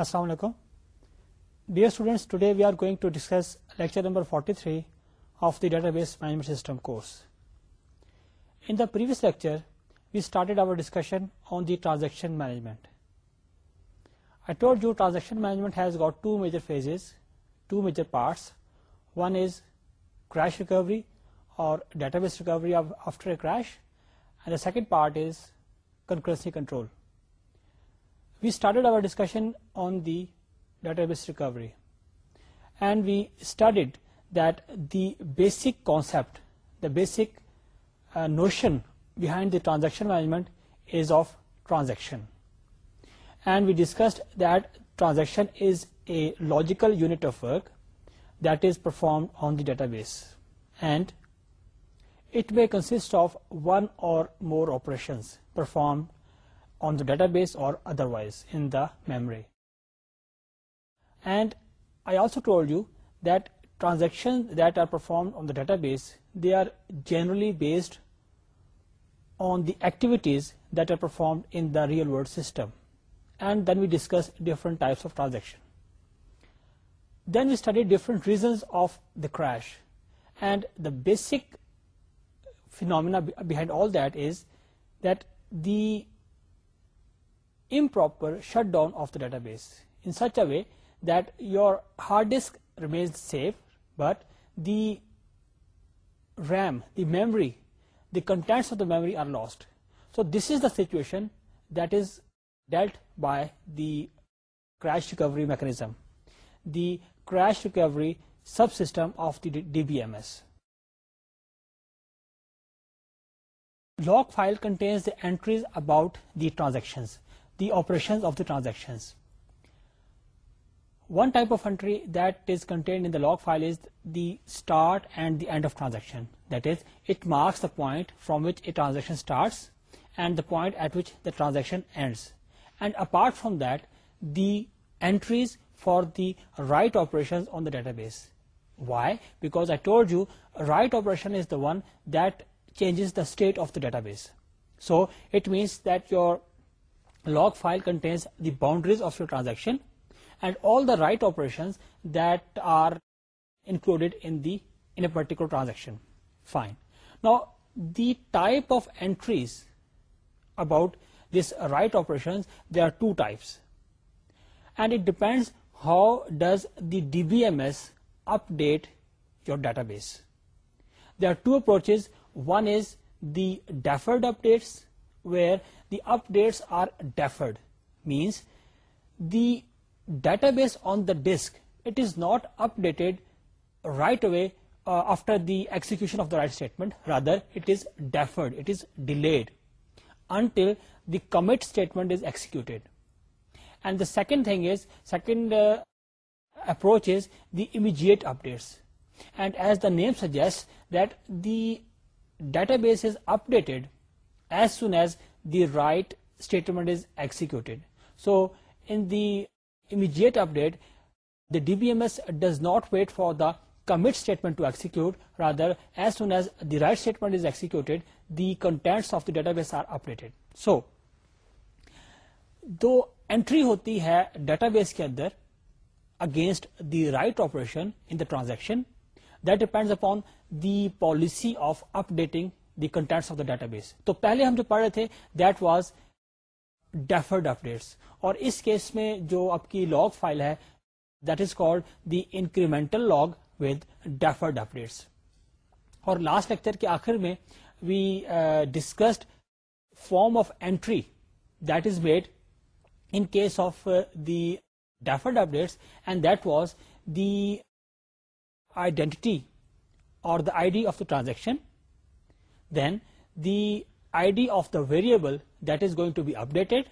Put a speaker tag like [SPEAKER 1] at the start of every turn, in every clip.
[SPEAKER 1] Assalamu alaikum. Dear students, today we are going to discuss lecture number 43 of the Database Management System course. In the previous lecture, we started our discussion on the transaction management. I told you transaction management has got two major phases, two major parts. One is crash recovery or database recovery after a crash, and the second part is concurrency control. We started our discussion on the database recovery, and we studied that the basic concept, the basic uh, notion behind the transaction management is of transaction. And we discussed that transaction is a logical unit of work that is performed on the database, and it may consist of one or more operations performed on the database or otherwise in the memory. And I also told you that transactions that are performed on the database, they are generally based on the activities that are performed in the real world system. And then we discussed different types of transaction. Then we studied different reasons of the crash, and the basic phenomena behind all that is that the improper shutdown of the database in such a way that your hard disk remains safe, but the RAM, the memory, the contents of the memory are lost. So this is the situation that is dealt by the crash recovery mechanism, the crash recovery subsystem of the DBMS. Log file contains the entries about the transactions the operations of the transactions. One type of entry that is contained in the log file is the start and the end of transaction. That is, it marks the point from which a transaction starts and the point at which the transaction ends. And apart from that, the entries for the write operations on the database. Why? Because I told you, a write operation is the one that changes the state of the database. So it means that your Log file contains the boundaries of your transaction and all the write operations that are included in a particular transaction. Fine. Now the type of entries about this write operations, there are two types, and it depends how does the DBMS update your database. There are two approaches. One is the deferred updates, where the updates are deferred, means the database on the disk, it is not updated right away uh, after the execution of the write statement. Rather, it is deferred, it is delayed until the commit statement is executed. And the second thing is, uh, approach is the immediate updates. And as the name suggests, that the database is updated as soon as the write statement is executed so and the ایجیٹ update the D B M S does not wait for the commit statement to execute rather as soon as the write statement is executed the contents of the database are updated so do entry ہوتی ہے database کے اندر against the write operation and the transaction that depends upon the policy of up dating the contents of the database تو پہلے ہم جو پڑھ رہے تھے دیٹ واز ڈیفرڈ اپ اور اس کیس میں جو آپ کی لاگ فائل ہے that is called the incremental log with deferred up اور لاسٹ لیکچر کے آخر میں we discussed form of entry that is made in case of deferred updates and that was the identity or the I D of the transaction then the I D of the variable that is going to be updated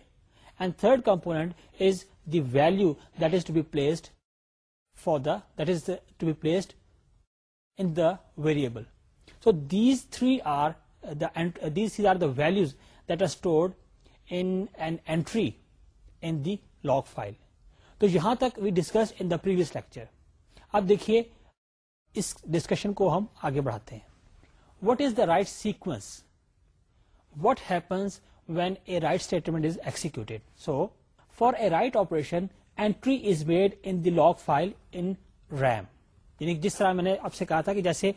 [SPEAKER 1] and third component is the value that is to be placed for the that is to be placed in the variable so these three are the values that are stored entry in the file تو یہاں تک we discuss in the previous lecture اب دیکھیے اس discussion کو ہم آگے بڑھاتے ہیں what is the write sequence what happens when a write statement is execute so for a write operation entry is made in the log file in RAM یعنی جس طرح میں نے آپ سے کہا تھا کہ جیسے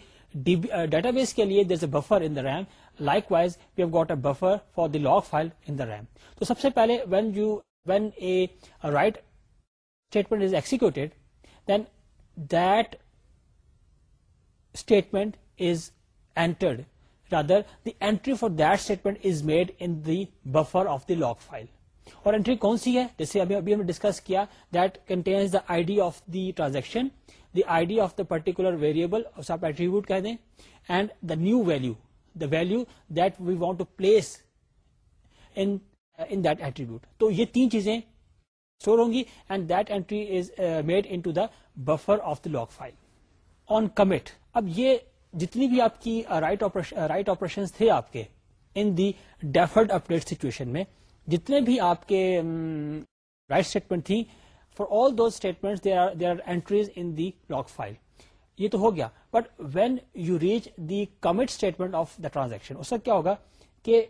[SPEAKER 1] ڈیٹا بیس کے لیے there is a buffer in the RAM likewise we have got a buffer for the log file in the RAM تو سب سے پہلے when you when a write statement is executed then that statement is entered rather the entry for دینٹ is made in buffer of the log file اور entry کون سی ہے جیسے ابھی ابھی ہم نے ڈسکس کیا that contains the I D of the transaction the I D of the particular variable attribute کہہ دیں and the new value the value that we want to place in that attribute تو یہ تین چیزیں store ہوں گی and that entry is made into the buffer of the log file on commit اب یہ جتنی بھی آپ کی رائٹ رائٹ آپریشن تھے آپ کے in the deferred update situation میں جتنے بھی آپ کے رائٹ اسٹیٹمنٹ تھیں for all those statement they are entries in the log file یہ تو ہو گیا but when you reach the commit statement of the transaction اس کا کیا ہوگا کہ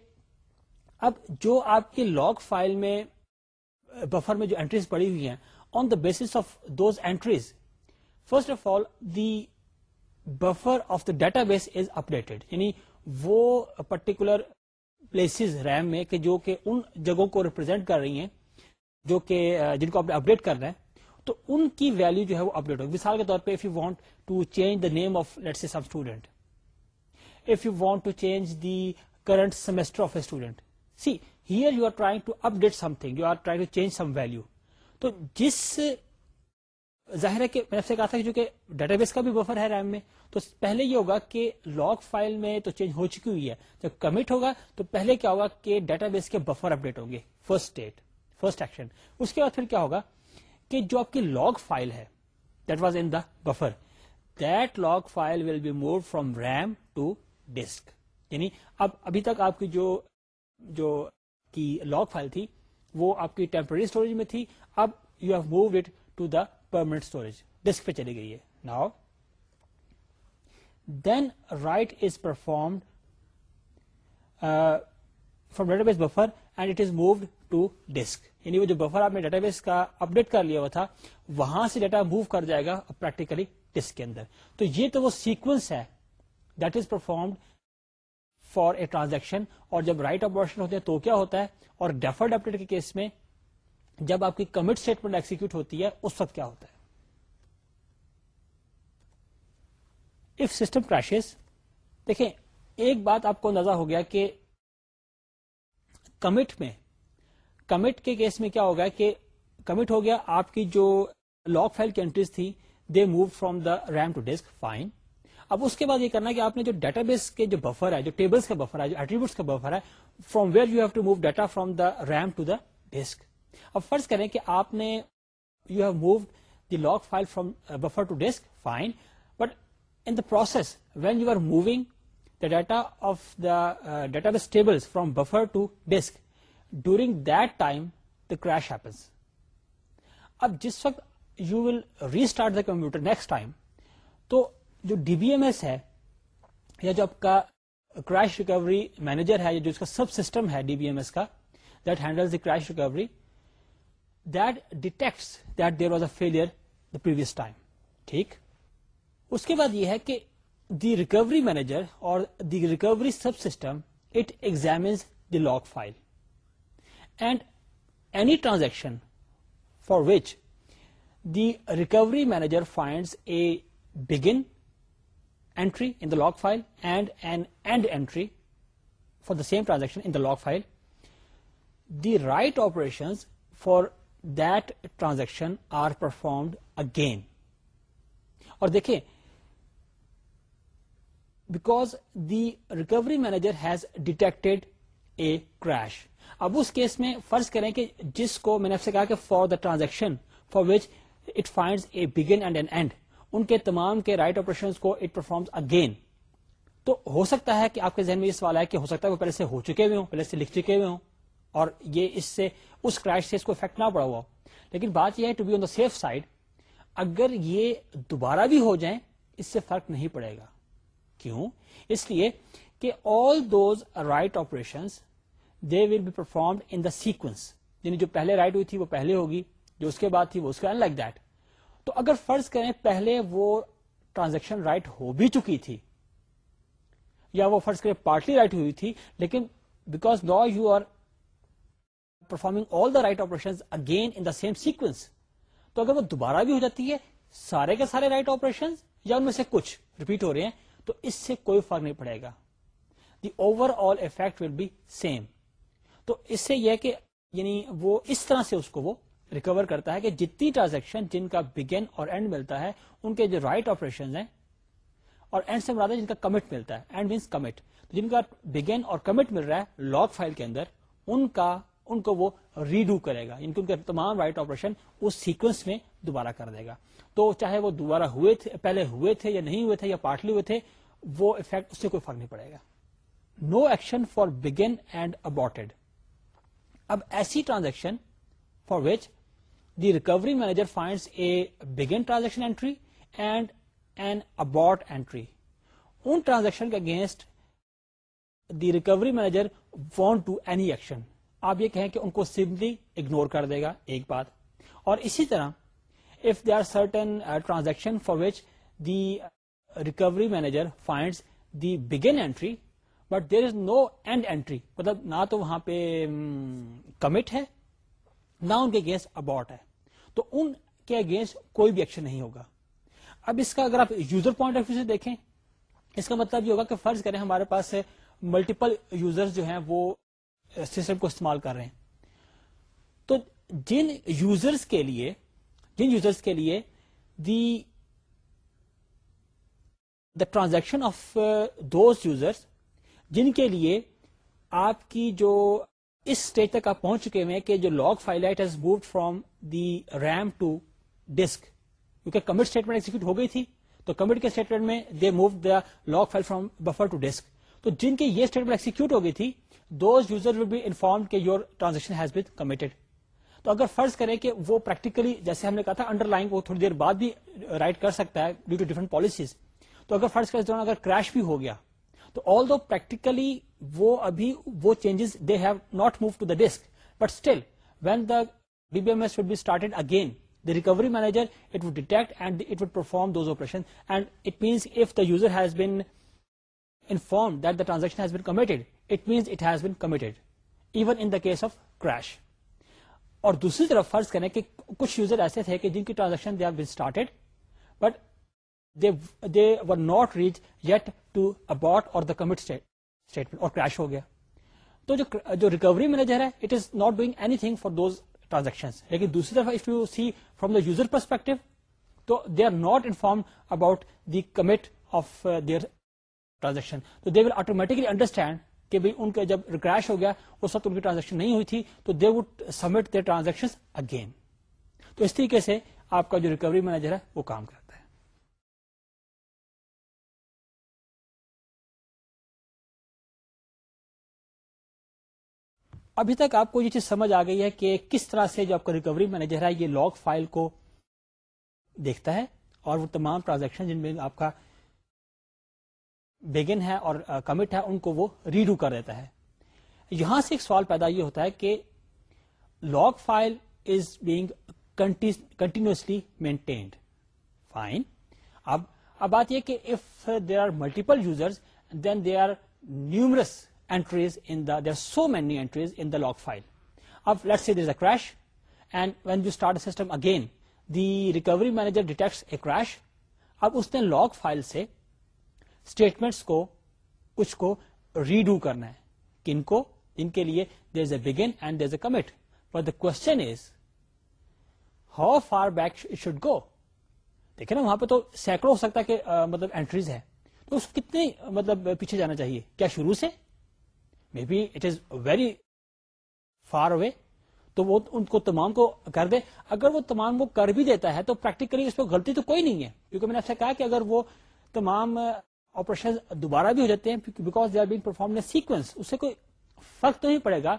[SPEAKER 1] اب جو آپ کی لاک فائل میں بفر میں جو اینٹریز پڑی ہوئی ہیں on the base of those entries first of all the buffer of the database is updated یعنی وہ پرٹیکولر پلیسز ریم میں کہ جو کہ ان جگہوں کو ریپرزینٹ کر رہی ہیں جو کہ جن کو اپڈیٹ کر رہے ہیں تو ان کی ویلو جو ہے وہ اپڈیٹ ہوگی مثال کے طور پہ if you want to change the name of let see some student if you want to change the current semester of a student see here you are trying to update something you are trying to change some value تو جس ظاہر ہے کہ میں سے کہا تھا کہ ڈیٹا بیس کا بھی بفر ہے ریم میں تو پہلے یہ ہوگا کہ لاگ فائل میں تو چینج ہو چکی ہوئی ہے جب کمٹ ہوگا تو پہلے کیا ہوگا کہ ڈیٹا بیس کے بفر اپڈیٹ ہوں گے فرسٹ ڈیٹ فرسٹ ایکشن اس کے بعد پھر کیا ہوگا کہ جو آپ کی لاگ فائل ہے that was in the buffer that log file will be move from RAM to disk یعنی اب ابھی تک آپ کی جو جو کی لاگ فائل تھی وہ آپ کی ٹیمپرری اسٹوریج میں تھی اب you have moved it to the permanent storage disk پہ چلی گئی ہے now then write is performed from database buffer and it is moved to disk یعنی وہ جو بفر آپ نے ڈیٹا بیس کا اپڈیٹ کر لیا ہوا تھا وہاں سے ڈیٹا موو کر جائے گا پریکٹیکلی ڈسک کے اندر تو یہ تو وہ سیکوینس ہے that is performed for a transaction اور جب رائٹ آپریشن ہوتے ہیں تو کیا ہوتا ہے اور ڈیفرڈ اپڈیٹ کے کیس میں جب آپ کی کمٹ اسٹیٹمنٹ ایکسیکیوٹ ہوتی ہے اس وقت کیا ہوتا ہے اف سسٹم دیکھیں ایک بات آپ کو نظر ہو گیا کہ کمٹ میں کمٹ کے کیس میں کیا ہوگا کہ کمٹ ہو گیا آپ کی جو لاک فائل کی انٹریز تھی they move from the RAM to disk fine اب اس کے بعد یہ کرنا ہے کہ آپ نے جو ڈیٹا بیس کے جو بفر ہے جو ٹیبلس کا بفر ہے جو ایٹریبیوٹس کا بفر ہے from where you have to move data from the RAM to the disk اب فرض کریں کہ آپ نے you have moved the log file from buffer to disk fine but in process when you are moving the data of the database table from buffer to disk during the crash happens اب جس وقت you will restart the computer next time تو جو D B M S ہے یا جو آپ کا کریش ریکوری مینیجر ہے یا جو سب سسٹم ہے ڈی بی ایم ایس کا that handle the crash recovery detect there was a failure the previous time ٹھیک اس کے بعد یہ ہے کہ the recovery manager or the recovery subsystem it examines the log file and any transaction for which the recovery manager finds a begin entry in the log file and an end entry for the same transaction in the log file the write operations for transaction are performed again اور دیکھیں back the recovery manager has detected a crash اب اس case میں فرض کریں کہ جس کو میں نے آپ سے کہا کہ for the transaction for which it find a begin and an end ان کے تمام کے رائٹ آپریشن کو اٹ پرفارمز اگین تو ہو سکتا ہے کہ آپ کے ذہن میں یہ سوال ہے کہ ہو سکتا ہے وہ پہلے سے ہو چکے ہوئے ہوں پہلے سے لکھ چکے ہوئے ہوں اور یہ اس سے اس کریش سے اس کو افیکٹ نہ پڑا ہوا لیکن بات یہ ہے to be on the safe side اگر یہ دوبارہ بھی ہو جائیں اس سے فرق نہیں پڑے گا کیوں اس لیے کہ all those write operation they will be perform in the sequence یعنی جو پہلے رائٹ ہوئی تھی وہ پہلے ہوگی جو اس کے بعد تھی وہ اس کے ان لائک دیٹ تو اگر فرض کریں پہلے وہ ٹرانزیکشن رائٹ ہو بھی چکی تھی یا وہ فرض کریں پارٹلی رائٹ ہوئی تھی لیکن بیکاز نا you are performing all the write operation again in the same sequence تو اگر وہ دوبارہ بھی ہو جاتی ہے سارے کے سارے رائٹ آپریشن یا ان میں سے کچھ ریپیٹ ہو رہے ہیں تو اس سے کوئی فرق نہیں پڑے گا the overall effect will be same تو اس سے یہ کہ یعنی وہ اس طرح سے اس کو وہ ریکور کرتا ہے کہ جتنی ٹرانزیکشن جن کا بگن اور اینڈ ملتا ہے ان کے جو رائٹ آپریشن ہیں اور اینڈ سے مراد ہے جن کا کمٹ ملتا ہے اینڈ مینس کمٹ جن کا بگن اور کمٹ مل رہا ہے لاک فائل کے اندر ان کا ان کو وہ ریڈو کرے گا یعنی ان کے ان تمام رائٹ آپریشن اس سیکوینس میں دوبارہ کر دے گا تو چاہے وہ دوبارہ ہوئے تھے پہلے ہوئے تھے یا نہیں ہوئے تھے یا پارٹلی ہوئے تھے وہ افیکٹ اس سے کوئی فرق نہیں پڑے گا no action for begin and aborted اب ایسی transaction for which the recovery manager find a begin transaction entry and an abort entry in transaction کے against the recovery manager want to any action آپ یہ کہیں کہ ان کو simply ignore کر دے گا ایک بات اور اسی طرح if they are certain transaction for which the recovery manager find the begin entry but there is no end entry مطلب نہ تو وہاں پہ کمٹ ہے نہ ان کے اگینسٹ اباٹ ہے تو ان کے اگینسٹ کوئی بھی ایکشن نہیں ہوگا اب اس کا اگر آپ یوزر پوائنٹ آف ویو سے دیکھیں اس کا مطلب یہ ہوگا کہ فرض کریں ہمارے پاس ملٹیپل یوزر جو ہیں وہ سسٹم کو استعمال کر رہے ہیں تو جن یوزرس کے لیے جن یوزرس کے لیے the the transaction of those users جن کے لیے آپ کی جو اس اسٹیج تک آپ پہنچ چکے ہیں کہ جو it has moved from the RAM to disk کیونکہ کمٹ اسٹیٹمنٹ ایکسیکیوٹ ہو گئی تھی تو کمٹ کے اسٹیٹمنٹ میں they move the log file from buffer to disk تو جن کے یہ اسٹیٹمنٹ ایکسیکیوٹ ہو گئی تھی those user will be inform کہ your transaction has been committed تو اگر فرض کریں کہ وہ پریکٹیکلی جیسے ہم نے کہا تھا انڈر لائن وہ تھوڑی دیر بعد بھی رائٹ کر سکتا ہے ڈیو ٹو ڈیفرنٹ پالیسیز تو اگر فرض کریں دوران اگر کریش بھی ہو گیا تو آل دو پریکٹیکلی وہ ابھی وہ changes they have not move to the disk but still when the D B M S would be started again the recovery manager it would detect and it would perform those operation and it means if the user has been inform that the transaction has been it means it has been committed even in the case of crash اور دوسری طرف فرض کریں کہ کچھ user ایسے تھے کہ جن کی transaction they been started but they were not reach yet to abort or the commit statement اور کریش ہو گیا تو جو ریکوری مینیجر ہے it is not doing anything for those transaction لیکن دوسری طرف if you see from the user perspective تو they are not inform about the commit of their transaction تو دے ول آٹومیٹکلی انڈرسٹینڈ کہ ان کا جب ریکریش ہو گیا اس وقت ان کی ٹرانزیکشن نہیں ہوئی تھی تو they would submit transaction again تو اس طریقے سے آپ کا جو ریکوری مینیجر ہے ہے وہ کام کرتا ابھی تک آپ کو یہ چیز سمجھ آ گئی ہے کہ کس طرح سے جو آپ کا ریکوری مینیجر ہے یہ لاگ فائل کو دیکھتا ہے اور وہ تمام ٹرانزیکشن جن میں آپ کا ہے اور کمٹ ہے ان کو وہ ریڈو کر دیتا ہے یہاں سے ایک سوال پیدا یہ ہوتا ہے کہ log file is being continuously maintained fine اب اب بات یہ کہ if there are multiple users then they are numerous entries in the so many entries in the log file اب let see is a crash and when you start system again the recovery manager detects a crash اب اس نے log file سے statements کو کچھ کو redo کرنا ہے کن کو ان کے لیے there is a begin and there is a commit but the question is how far back should go دیکھے نا وہاں پہ تو سینکڑوں ہو سکتا ہے کہ مطلب اینٹریز ہے تو اس کتنے مطلب پیچھے جانا چاہیے کیا شروع سے maybe it is very far away تو وہ ان کو تمام کو کر دے اگر وہ تمام کو کر بھی دیتا ہے تو پریکٹیکلی اس پہ غلطی تو کوئی نہیں ہے کیونکہ میں نے آپ سے کہا کہ اگر وہ تمام آپریشن دوبارہ بھی ہو جاتے ہیں because they are being perform sequence اس سے کوئی فرق تو نہیں پڑے گا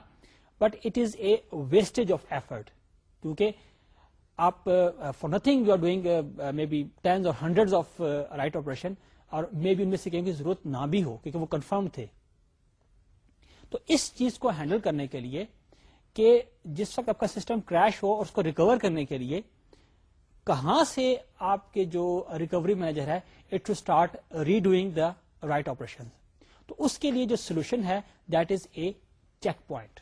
[SPEAKER 1] but it is a waste of effort کیونکہ آپ for nothing you are doing maybe tens or hundred of write operation or maybe ان میں سے کہیں کی ضرورت نہ بھی ہو کیونکہ وہ کنفرم تھے تو اس چیز کو ہینڈل کرنے کے لیے کہ جس وقت آپ کا سسٹم کریش ہو اور اس کو ریکور کرنے کے لیے کہاں سے آپ کے جو ریکوری مینیجر ہے it to start redoing the write operation تو اس کے لیے جو سولوشن ہے that is a checkpoint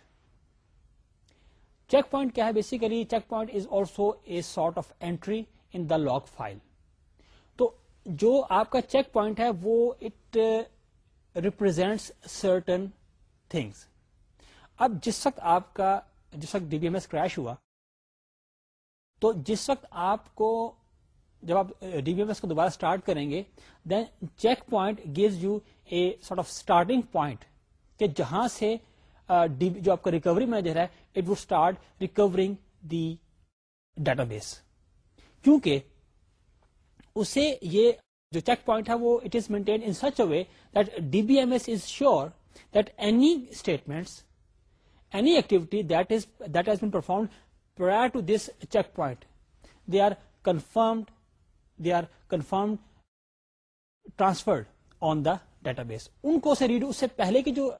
[SPEAKER 1] checkpoint کیا ہے basically checkpoint is also a sort of entry in the log file تو جو آپ کا چیک پوائنٹ ہے وہ اٹ ریپرزینٹس سرٹن تھنگس اب جس وقت آپ کا جس وقت D B M S crash ہوا تو جس وقت آپ کو جب آپ ڈی بی ایم ایس کو دوبارہ اسٹارٹ کریں گے then checkpoint gives you a sort of starting point کہ جہاں سے جو آپ کا ریکوری مینیجر ہے it would start recovering the database کیونکہ اسے یہ جو چیک پوائنٹ ہے وہ it is maintain in such a way that D B M S is sure that any statements any activity that that is has been performed to this checkpoint they are confirmed they are confirmed transferred on the database ان کو سے read اس سے پہلے کی جو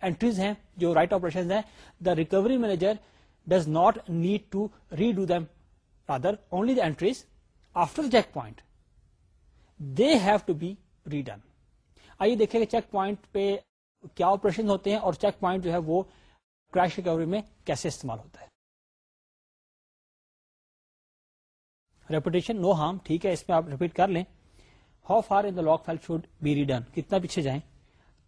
[SPEAKER 1] entries ہیں جو write operation ہیں the recovery manager does not need to read them other only the entries after checkpoint they have to be redone آئیے دیکھیں کہ چیک پوائنٹ پہ کیا آپریشن ہوتے ہیں اور چیک پوائنٹ جو ہے وہ کریش ریکوری میں کیسے استعمال ہوتا ہے ریپوٹیشن نو ہارم ٹھیک ہے اس میں آپ ریپیٹ کر لیں how far in log file should be redone کتنا پیچھے جائیں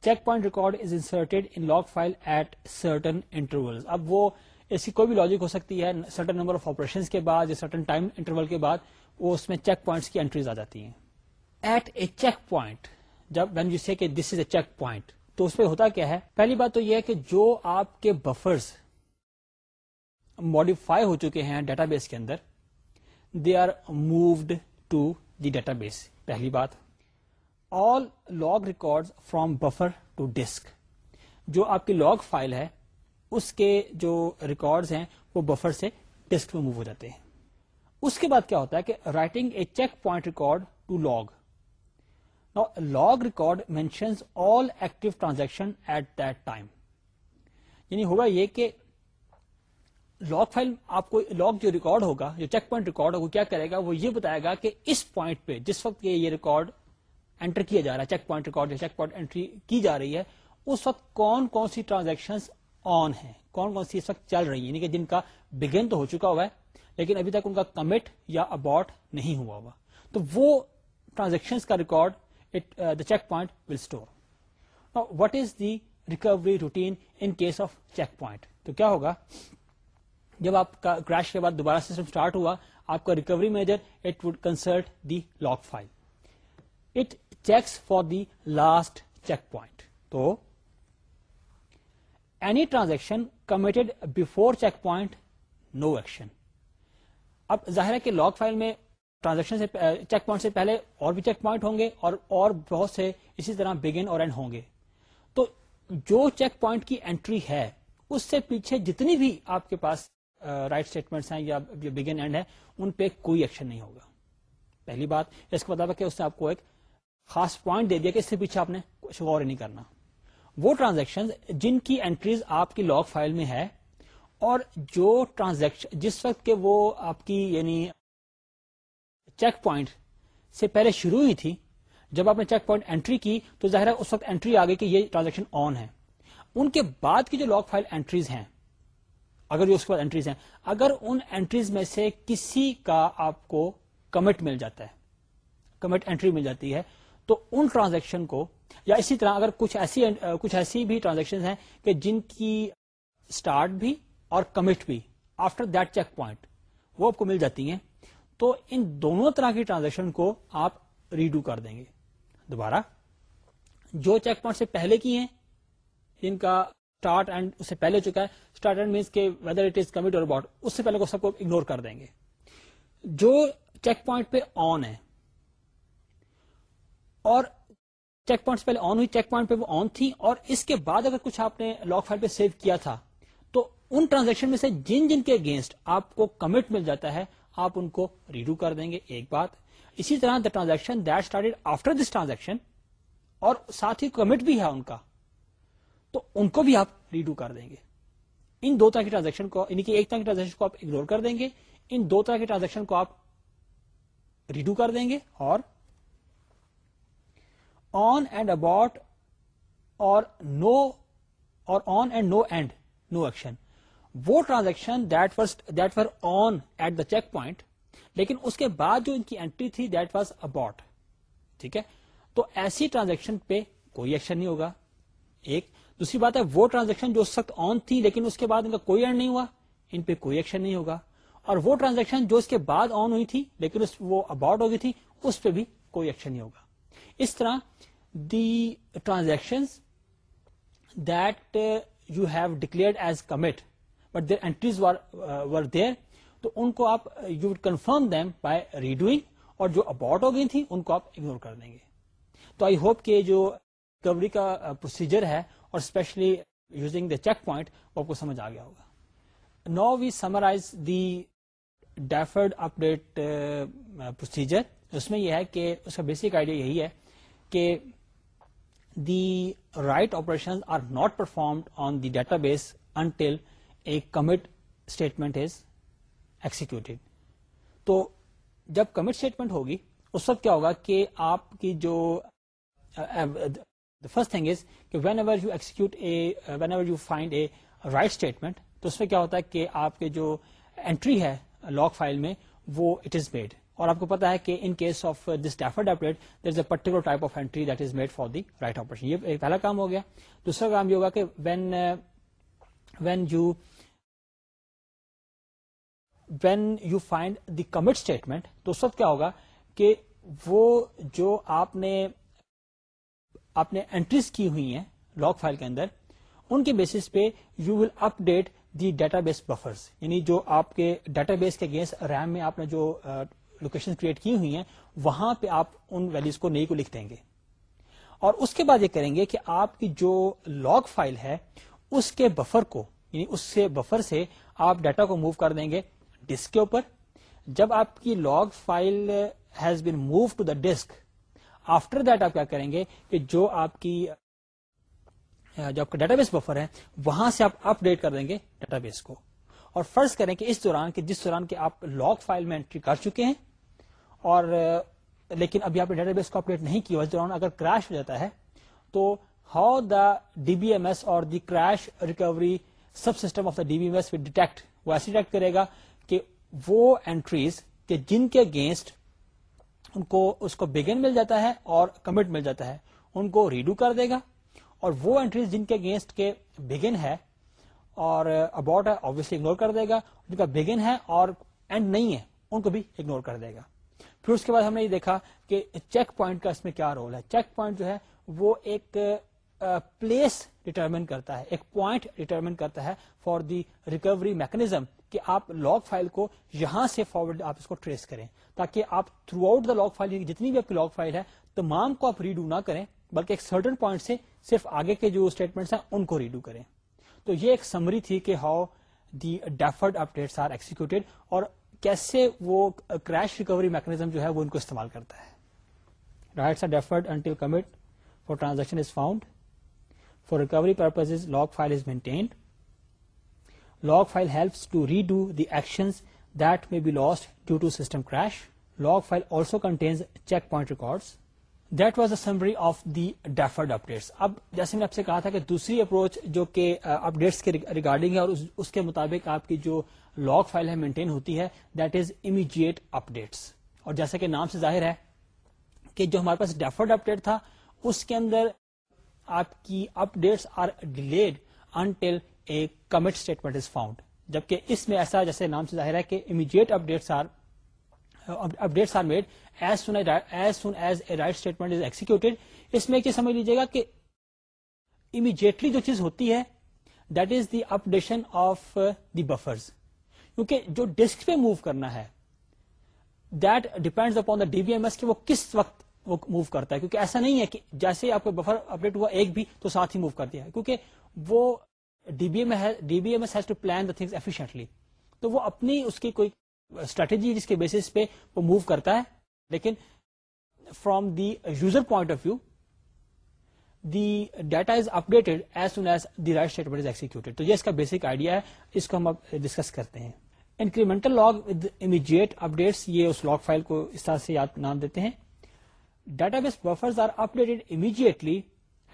[SPEAKER 1] checkpoint record is inserted in log file at certain interval اب وہ اس کی کوئی بھی لاجک ہو سکتی ہے سرٹن نمبر آف آپریشن کے بعد یا سرٹن ٹائم انٹرول کے بعد وہ اس میں چیک پوائنٹس کی انٹریز آ جاتی ہیں ایٹ اے چیک پوائنٹ جب وین یو سی کہ this is a checkpoint تو اس پہ ہوتا کیا ہے پہلی بات تو یہ ہے کہ جو آپ کے بفرز ماڈیفائی ہو چکے ہیں ڈیٹا بیس کے اندر are moved to the database پہلی بات all log record from buffer to disk جو آپ کی لاگ فائل ہے اس کے جو ریکارڈز ہیں وہ بفر سے ڈسک میں موو ہو جاتے ہیں اس کے بعد کیا ہوتا ہے کہ writing a checkpoint record to log log record mentions all active transaction at that time یعنی ہوگا یہ کہ لاگ فائل آپ کو لاگ جو ریکارڈ ہوگا جو چیک پوائنٹ ریکارڈ ہوگا کیا کرے گا وہ یہ بتائے گا کہ اس پوائنٹ پہ جس وقت یہ ریکارڈ انٹر کیا جا رہا ہے چیک پوائنٹ ریکارڈ یا چیک پوائنٹ انٹری کی جا رہی ہے اس وقت کون کون سی ٹرانزیکشن آن ہیں کون کون سی اس وقت چل رہی ہیں یعنی کہ جن کا بگن تو ہو چکا ہوا ہے لیکن ابھی تک ان کا کمٹ یا اباٹ نہیں ہوا ہوا تو وہ ٹرانزیکشن کا record the checkpoint will store what is the recovery routine in case of checkpoint تو کیا ہوگا جب آپ کا کریش کے بعد دوبارہ سسٹم اسٹارٹ ہوا آپ کا recovery manager it would consult the log file it checks for the last checkpoint تو any transaction committed before checkpoint no action اب ظاہر ہے کہ لاک فائل میں ٹرانزیکشن سے چیک پوائنٹ سے پہلے اور بھی چیک پوائنٹ ہوں گے اور اور بہت سے اسی طرح بگن اور اینڈ ہوں گے تو جو چیک پوائنٹ کی انٹری ہے اس سے پیچھے جتنی بھی آپ کے پاس رائٹ اسٹیٹمنٹس ہیں یا بگن اینڈ ہے ان پہ کوئی ایکشن نہیں ہوگا پہلی بات اس کے مطابق اس نے آپ کو ایک خاص پوائنٹ دے دیا کہ اس سے پیچھے آپ نے کچھ غور نہیں کرنا وہ ٹرانزیکشن جن کی اینٹریز آپ کی لاگ فائل میں ہے اور جو ٹرانزیکشن جس وقت وہ آپ کی یعنی چیک پوائنٹ سے پہلے شروع ہوئی تھی جب آپ نے چیک پوائنٹ انٹری کی تو ظاہر ہے اس وقت انٹری آ گئی کہ یہ ٹرانزیکشن آن ہے ان کے بعد کی جو لاگ فائل انٹریز ہیں اگر جو اس کے بعد انٹریز ہیں اگر ان انٹریز میں سے کسی کا آپ کو کمٹ مل جاتا ہے کمٹ انٹری مل جاتی ہے تو ان ٹرانزیکشن کو یا اسی طرح اگر کچھ ایسی کچھ ایسی بھی ٹرانزیکشن ہیں کہ جن کی اسٹارٹ بھی اور کمٹ بھی آفٹر دیٹ چیک پوائنٹ وہ آپ کو مل جاتی ہیں تو ان دونوں طرح کی ٹرانزیکشن کو آپ ریڈو کر دیں گے دوبارہ جو چیک پوائنٹ سے پہلے کی ہیں ان کا اسٹارٹ اینڈ اس سے پہلے چکا ہے اسٹارٹ اینڈ مینس کے ویدر اٹ از کمٹ اور اباؤٹ اس سے پہلے کو سب کو اگنور کر دیں گے جو چیک پوائنٹ پہ آن ہے اور چیک پوائنٹ پہلے آن ہوئی چیک پوائنٹ پہ وہ آن تھی اور اس کے بعد اگر کچھ آپ نے لاک فائل پہ سیو کیا تھا تو ان ٹرانزیکشن میں سے جن جن کے اگینسٹ آپ کو کمٹ مل جاتا ہے آپ ان کو ریڈو کر دیں گے ایک بات اسی طرح the transaction that start after this transaction اور ساتھ ہی کمٹ بھی ہے ان کا تو ان کو بھی آپ ریڈو کر دیں گے ان دو طرح کی ٹرانزیکشن کو یعنی کہ ایک طرح کی ٹرانزیکشن کو آپ اگنور کر دیں گے ان دو طرح کی ٹرانزیکشن کو آپ ریڈو کر دیں گے اور آن اینڈ اباؤٹ اور اور no on and no and no action وہ transaction that that on at the checkpoint لیکن اس کے بعد جو ان کی اینٹری تھی دیٹ واز اباٹ ٹھیک ہے تو ایسی ٹرانزیکشن پہ کوئی ایکشن نہیں ہوگا ایک دوسری بات ہے وہ ٹرانزیکشن جو اس وقت آن تھی لیکن اس کے بعد ان کا کوئی ارن نہیں ہوا ان پہ کوئی ایکشن نہیں ہوگا اور وہ ٹرانزیکشن جو اس کے بعد آن ہوئی تھی لیکن اس وہ اباؤٹ ہو گئی تھی اس پہ بھی کوئی ایکشن نہیں ہوگا اس طرح the transaction that you have declare as commit but their entries were there تو ان کو آپ you would confirm them by redoing اور جو اباؤٹ ہو گئی تھی ان کو آپ اگنور کر دیں گے تو آئی ہوپ کہ جو ریکوری کا پروسیجر uh, ہے اور especially using the checkpoint آپ کو سمجھ آ گیا ہوگا now we summarize the deferred date procedure اس میں یہ ہے کہ اس کا بیسک آئیڈیا یہی ہے کہ the write operation are not performed on the database until a commit statement is executed تو جب کمٹ اسٹیٹمنٹ ہوگی اس وقت کیا ہوگا کہ آپ کی جو uh, uh, the first thing is کہ whenever you execute a whenever you find a write statement تو اس میں کیا ہوتا ہے کہ آپ کے جو اینٹری ہے لاک uh, فائل میں وہ اٹ از میڈ اور آپ کو پتا ہے کہ in case of this deferred update there is a particular type of entry that is made for the write operation یہ پہلا کام ہو گیا دوسرا کام یہ ہوگا کہ when when you when you find the commit statement تو اس وقت کیا ہوگا کہ وہ جو آپ نے آپ نے انٹریز کی ہوئی ہیں لاک فائل کے اندر ان کے بیسس پہ you will update the database buffers یعنی جو آپ کے ڈیٹا بیس کے اگینسٹ ریم میں آپ نے جو لوکیشن کریٹ کی ہوئی ہیں وہاں پہ آپ ان ویلیوز کو نئی کو لکھ دیں گے اور اس کے بعد یہ کریں گے کہ آپ کی جو لاک فائل ہے اس کے بفر کو یعنی اس سے بفر سے آپ ڈیٹا کو موو کر دیں گے ڈسک کے اوپر جب آپ کی log file has been move to the disk after that آپ کیا کریں گے کہ جو آپ کی جو آپ کا ڈیٹا بیس بفر ہے وہاں سے آپ اپ ڈیٹ کر دیں گے ڈیٹا بیس کو اور فرض کریں کہ اس دوران کہ جس دوران آپ لاگ فائل میں انٹری کر چکے ہیں اور لیکن ابھی آپ نے ڈیٹا بیس کو اپڈیٹ نہیں کیا اس دوران اگر کریش ہو جاتا ہے تو how the D B M S اور the crash recovery subsystem of the D B M S detect وہ ایسے ڈیٹیکٹ کرے گا کہ وہ انٹریز کہ جن کے اگینسٹ ان کو اس کو بگن مل جاتا ہے اور کمٹ مل جاتا ہے ان کو ریڈو کر دے گا اور وہ انٹریز جن کے اگینسٹ کے بگن ہے اور اباؤٹ ہے آبویسلی اگنور کر دے گا جن کا بگن ہے اور اینڈ نہیں ہے ان کو بھی اگنور کر دے گا پھر اس کے بعد ہم نے یہ دیکھا کہ چیک پوائنٹ کا اس میں کیا رول ہے چیک پوائنٹ جو ہے وہ ایک پلیس ڈٹرمن کرتا ہے ایک پوائنٹ ڈٹرمن کرتا ہے فار دی ریکوری میکنیزم کہ آپ لاگ فائل کو یہاں سے فارورڈ آپ اس کو ٹریس کریں تاکہ آپ throughout the log file جتنی بھی آپ کی لاگ فائل ہے تمام کو آپ ریڈو نہ کریں بلکہ ایک سرٹن پوائنٹ سے صرف آگے کے جو اسٹیٹمنٹس ہیں ان کو ریڈو کریں تو یہ ایک سمری تھی کہ how the up updates are اور کیسے وہ کریش ریکوری میکنیزم جو ہے وہ ان کو استعمال کرتا ہے writes are deferred until commit for transaction is found for recovery purpose log log file is maintained log ف ٹو ری ڈ دی ایشن D to سمش log file also contains checkpoint record of دیف updates اب جیسے میں آپ سے کہا تھا کہ دوسری اپروچ جو کہ اپڈیٹس uh, کے ریگارڈنگ ہے اور اس کے مطابق آپ کی جو لاگ فائل ہے مینٹین ہوتی ہے دیٹ از امیڈیٹ اپڈیٹس اور جیسا کہ نام سے ظاہر ہے کہ جو ہمارے پاس ڈیفرڈ اپڈیٹ تھا اس کے اندر آپ کی updates are delayed until commit statement is found جبکہ اس میں ایسا جیسے نام سے ظاہر ہے کہ immediate updates updates are are made as as as soon soon a write statement is اس میں سمجھ لیجیے گا کہ امیڈیٹلی جو چیز ہوتی ہے that is the updation of the buffers کیونکہ جو ڈسک پہ موو کرنا ہے that depend upon the D V M S کہ وہ کس وقت وہ موو کرتا ہے کیونکہ ایسا نہیں ہے کہ جیسے آپ کو بفر اپڈیٹ ہوا ایک بھی تو ساتھ ہی موو کر دیا کیونکہ وہ D B M S has to plan the things efficiently تو وہ اپنی اس کی کوئی اسٹریٹجی جس کے بیسس پہ وہ موو کرتا ہے لیکن from the user point of view the data is up as soon as the write statement is تو یہ اس کا بیسک آئیڈیا ہے اس کو ہم اب ڈسکس کرتے ہیں incremental log with immediate update یہ اس لاگ فائل کو اس طرح سے یاد نام دیتے ہیں database buffers are updated immediately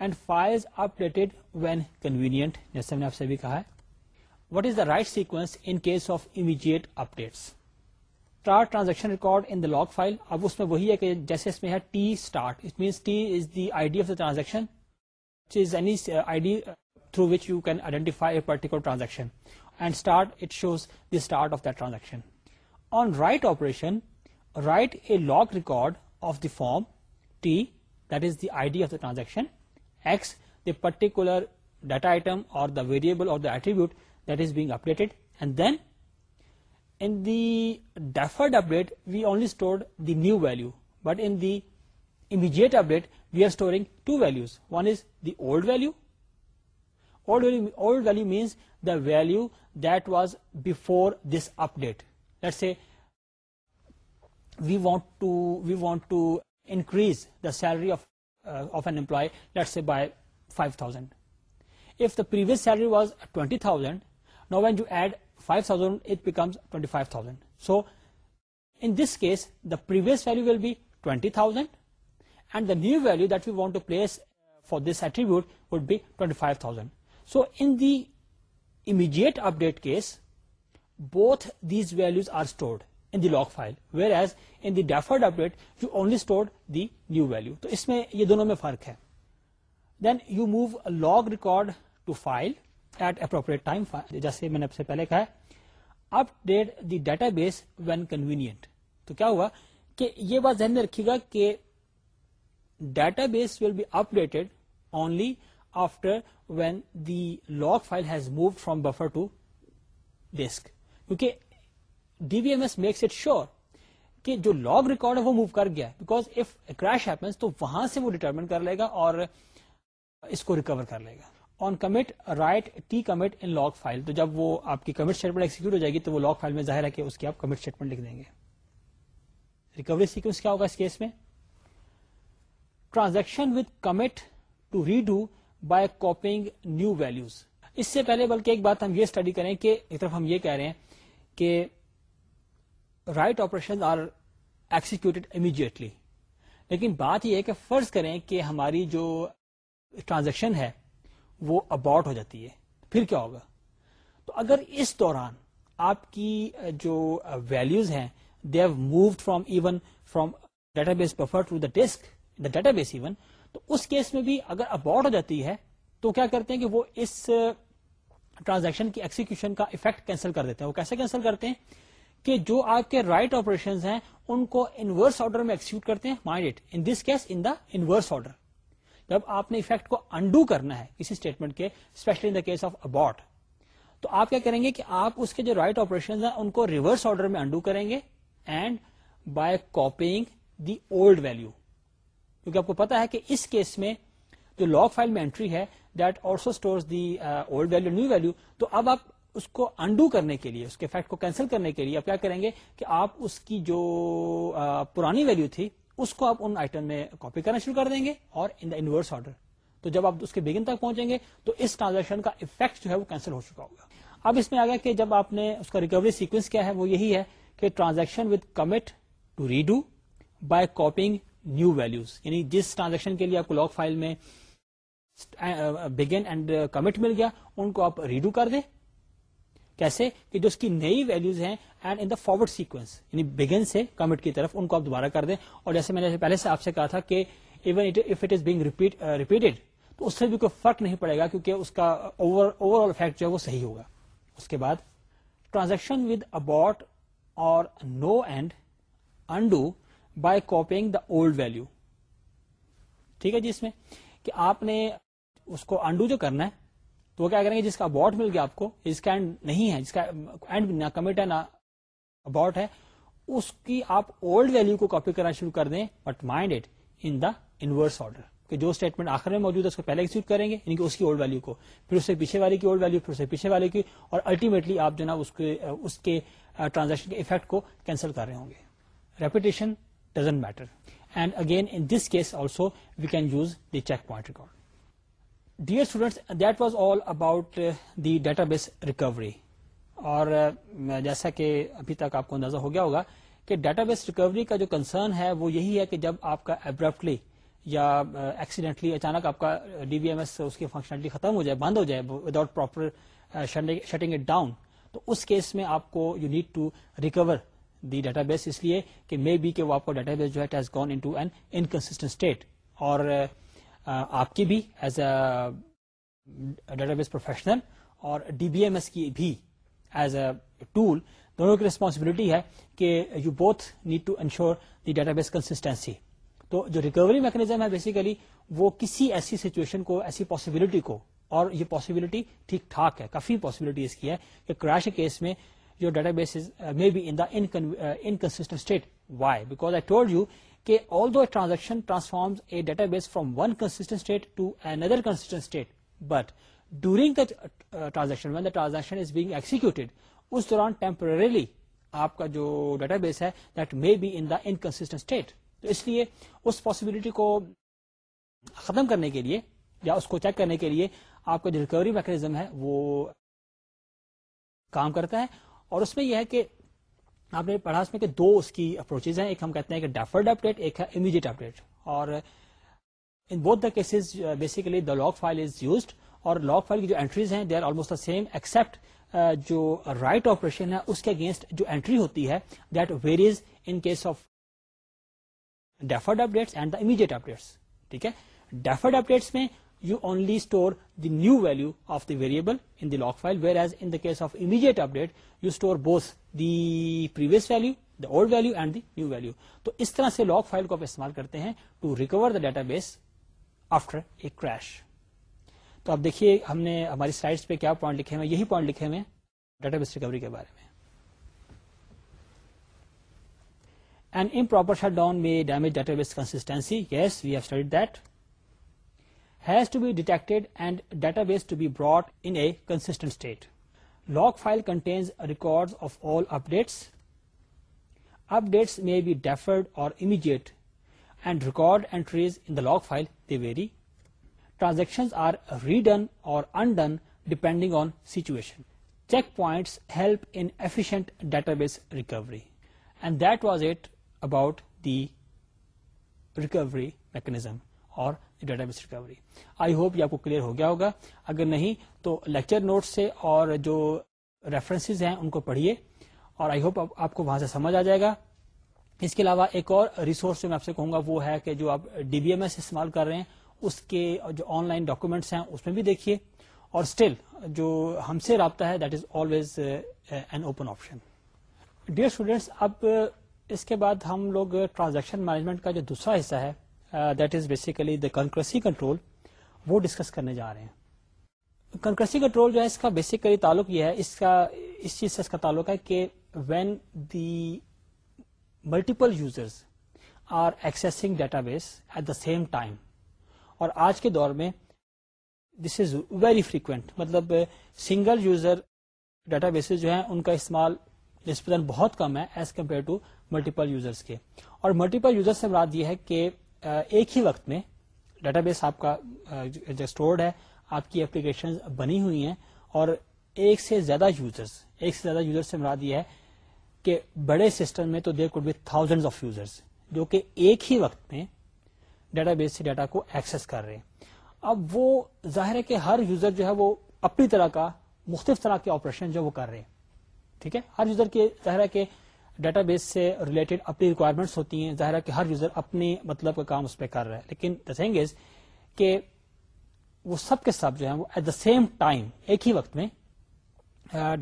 [SPEAKER 1] and files updated when convenient جیسے میں نے آپ سے بھی کہا ہے what is the write sequence in case of immediate updates dates transaction record in the log file اب اس میں وہی ہے کہ جیسے اس میں ہے T start it means T is the I D of the transaction is any I D through which you can identify a particular transaction and start it shows the start of the transaction on write operation write a log record of the form T that is the I D of the transaction X the particular data item or the variable or the attribute that is being updated, and then in the deferred update we only stored the new value, but in the immediate update we are storing two values. One is the old value. Old value means the value that was before this update. Let's say we want to increase the salary of uh, of an employee, let's say by 5,000. If the previous salary was 20,000, now when you add 5,000, it becomes 25,000. So in this case, the previous value will be 20,000, and the new value that we want to place for this attribute would be 25,000. So in the immediate update case, both these values are stored. In the log file whereas in the deferred update update you only store new value تو اس میں یہ دونوں میں فرق ہے then you move log record to file at appropriate time جیسے میں نے پہلے کہا update the database when convenient تو کیا ہوا کہ یہ بات ذہن میں رکھیے گا کہ database will be updated only after when the log file has move from buffer to disk کیونکہ D V M S makes it sure کہ جو لاگ ریکارڈ ہے وہ موو کر گیا بیکاز کریش ہیپنس تو وہاں سے وہ ڈیٹرمنٹ کر لے گا اور اس کو ریکور کر لے گا on commit write T commit in log file تو جب وہ آپ کی کمٹ اسٹیٹمنٹ ہو جائے گی تو وہ لاگ فائل میں ظاہر ہے کہ اس کی آپ کمٹ اسٹیٹمنٹ لکھ دیں گے ریکوری سیکوینس کیا ہوگا اس کیس میں transaction with commit to redo by copying new values اس سے پہلے بلکہ ایک بات ہم یہ اسٹڈی کریں کہ ایک طرف ہم یہ کہہ رہے ہیں کہ write operation are executed immediately لیکن بات یہ ہے کہ فرض کریں کہ ہماری جو ٹرانزیکشن ہے وہ اباٹ ہو جاتی ہے پھر کیا ہوگا تو اگر اس دوران آپ کی جو ویلوز ہیں they have moved from even from database buffer the database even تو اس کیس میں بھی اگر اباٹ ہو جاتی ہے تو کیا کرتے ہیں کہ وہ اس ٹرانزیکشن uh, کی ایکسیکیوشن کا افیکٹ کینسل کر دیتے ہیں وہ کیسے کینسل کرتے ہیں کہ جو آپ کے رائٹ right آپریشن ہیں ان کو انورس آرڈر میں ایکسیکیوٹ کرتے ہیں mind it in in this case the inverse order جب آپ نے افیکٹ کو انڈو کرنا ہے کسی اسٹیٹمنٹ کے especially in the case of abort تو آپ کیا کریں گے کہ آپ اس کے جو رائٹ right آپریشن ہیں ان کو ریورس آرڈر میں انڈو کریں گے and by copying the old value کیونکہ آپ کو پتا ہے کہ اس کیس میں جو لاگ فائل میں انٹری ہے that also store the old value new value تو اب آپ اس کو انڈو کرنے کے لیے اس کے افیکٹ کو کینسل کرنے کے لیے آپ کیا کریں گے کہ آپ اس کی جو پرانی ویلو تھی اس کو آپ ان آئٹم میں کاپی کرنا شروع کر دیں گے اور ان دا انورس آرڈر تو جب آپ اس کے بگن تک پہنچیں گے تو اس ٹرانزیکشن کا افیکٹ جو ہے وہ کینسل ہو چکا ہوگا اب اس میں آ گیا کہ جب آپ نے اس کا ریکوری سیکوینس کیا ہے وہ یہی ہے کہ transaction with commit to redo by copying new values یعنی جس ٹرانزیکشن کے لیے آپ کو لاک فائل میں بگن اینڈ کمٹ مل گیا ان کو آپ ریڈو کر دیں کیسے کہ جو اس کی نئی ویلوز ہیں and in the forward sequence یعنی بگن سے کمٹ کی طرف ان کو آپ دوبارہ کر دیں اور جیسے میں نے پہلے سے آپ سے کہا تھا کہ even if it is being repeated تو اس سے بھی کوئی فرق نہیں پڑے گا کیونکہ اس کا اوور آل افیکٹ جو ہے وہ صحیح ہوگا اس کے بعد transaction with abort or no and undo by copying the old value ٹھیک ہے جی اس میں کہ آپ نے اس کو انڈو جو کرنا ہے تو وہ کیا کریں گے جس کا اباٹ مل گیا آپ کو جس کا اینڈ نہیں ہے جس کا اینڈ نہ کمٹ ہے نہ اباٹ ہے اس کی آپ اولڈ ویلو کو کاپی کرنا شروع کر دیں but mind it in the inverse order کہ جو اسٹیٹمنٹ آخر میں موجود ہے اس کو پہلے ایکسیکیوٹ کریں گے یعنی کہ اس کی اولڈ ویلو کو پھر اس سے پیچھے والے کی اولڈ ویلو پھر اس سے پیچھے والے کی اور الٹیمیٹلی آپ جو ہے نا اس کے ٹرانزیکشن کے افیکٹ کو کینسل کر رہے ہوں گے repetition doesn't matter and again in this case also we can use the checkpoint record dear students that was all about the database recovery اور uh, جیسا کہ ابھی تک آپ کو اندازہ ہو گیا ہوگا کہ ڈیٹا بیس ریکوری کا جو کنسرن ہے وہ یہی ہے کہ جب آپ کا ابرپٹلی یا ایکسیڈینٹلی uh, اچانک آپ کا ڈی وی ایم ایس اس کی فنکشنلٹی ختم ہو جائے بند ہو جائے without proper shutting it down تو اس کیس میں آپ کو you need to recover the database اس لیے کہ مے بی کہ وہ آپ کا ڈیٹا بیس جو ہے into an inconsistent state اور uh, آپ کی بھی as a database professional اور ڈی بی ایم ایس کی بھی ایز اے ٹول دونوں کی ریسپانسبلٹی ہے کہ you both need to ensure the database consistency تو جو ریکوری میکنیزم ہے بیسیکلی وہ کسی ایسی سچویشن کو ایسی پاسبلٹی کو اور یہ پاسبلٹی ٹھیک ٹھاک ہے کافی پاسبلٹی اس کی ہے کہ کریش کیس میں جو database may be in the inconsistent state why because I told you کہ آل دو transaction transform a database from one consistent state to another consistent state but during the transaction when the transaction is being اس دوران temporarily آپ کا جو database ہے that may be in the inconsistent state تو اس لیے اس possibility کو ختم کرنے کے لیے یا اس کو چیک کرنے کے لیے آپ کا جو ریکوری میکنیزم ہے وہ کام کرتا ہے اور اس میں یہ ہے کہ آپ نے پڑھا اس میں کہ دو اس کی اپروچز ہیں ایک ہم کہتے ہیں کہ ڈیفرڈ اپڈیٹ ایک ہے امیڈیٹ اپڈیٹ اور in both the cases basically the log file is used اور لاک فائل کی جو اینٹریز ہیں they are almost the same except جو رائٹ آپریشن ہے اس کے اگینسٹ جو اینٹری ہوتی ہے that varies in case of deferred updates and the immediate updates ٹھیک ہے ڈیفرڈ اپڈیٹس میں you only store do value of the variable in log file whereas in the case of immediate update you store both these value the old value and the new value تو اس طرح سے log file کو استعمال کرتے ہیں to recover the database after a crash تو آپ دیکھیے ہم نے ہماری سائڈ پہ کیا پوائنٹ لکھے ہوئے یہی پوائنٹ لکھے ہوئے ڈاٹا بیس ریکوری کے بارے میں and um proper shirt down میں damage database consistency yes we've said that has to be detected and database to be brought in a consistent state. Log file contains records of all updates. Updates may be deferred or immediate, and record entries in the log file, they vary. Transactions are redone or undone depending on situation. Checkpoints help in efficient database recovery. And that was it about the recovery mechanism or database recovery I hope یہ آپ کو clear ہو گیا ہوگا اگر نہیں تو lecture note سے اور جو ریفرنس ہیں ان کو پڑھیے اور آئی ہوپ آپ کو وہاں سے سمجھ آ جائے گا اس کے علاوہ ایک اور ریسورس جو میں آپ سے کہوں گا وہ ہے کہ جو آپ ڈی بی ایم ایس استعمال کر رہے ہیں اس کے جو آن لائن ڈاکومینٹس ہیں اس میں بھی دیکھیے اور اسٹل جو ہم سے رابطہ ہے that is always an open option dear students اب اس کے بعد ہم لوگ ٹرانزیکشن مینجمنٹ کا جو دوسرا حصہ ہے that is basically the concurrency control وہ ڈسکس کرنے جا رہے ہیں کنکرسی کنٹرول جو ہے اس کا بیسیکلی تعلق یہ ہے اس کا اس چیز سے اس کا تعلق ہے کہ when the multiple users are accessing database at the same time اور آج کے دور میں دس از ویری فریکوینٹ مطلب سنگل یوزر ڈیٹا بیسز جو ہیں ان کا استعمال نسبتاً بہت کم ہے as compared to multiple users کے اور ملٹیپل یوزر سے مراد یہ ہے کہ ایک ہی وقت میں ڈیٹا بیس آپ کا جو اسٹورڈ ہے آپ کی اپلیکیشن بنی ہوئی ہیں اور ایک سے زیادہ یوزرز ایک سے زیادہ یوزر سے مراد یہ ہے کہ بڑے سسٹم میں تو there could thousand of users جو کہ ایک ہی وقت میں ڈیٹا بیس سے ڈیٹا کو ایکسس کر رہے ہیں اب وہ ظاہر ہے کہ ہر یوزر جو ہے وہ اپنی طرح کا مختلف طرح کے آپریشن جو وہ کر رہے ہیں ٹھیک ہے ہر یوزر کے ظاہر ہے کہ ڈیٹا بیس سے ریلیٹڈ اپنی ریکوائرمنٹس ہوتی ہیں ظاہر ہے کہ ہر یوزر اپنے مطلب کا کام اس پہ کر رہا ہے لیکن دا تھنگ از کہ وہ سب کے سب جو ہے ایٹ دا سیم ٹائم ایک ہی وقت میں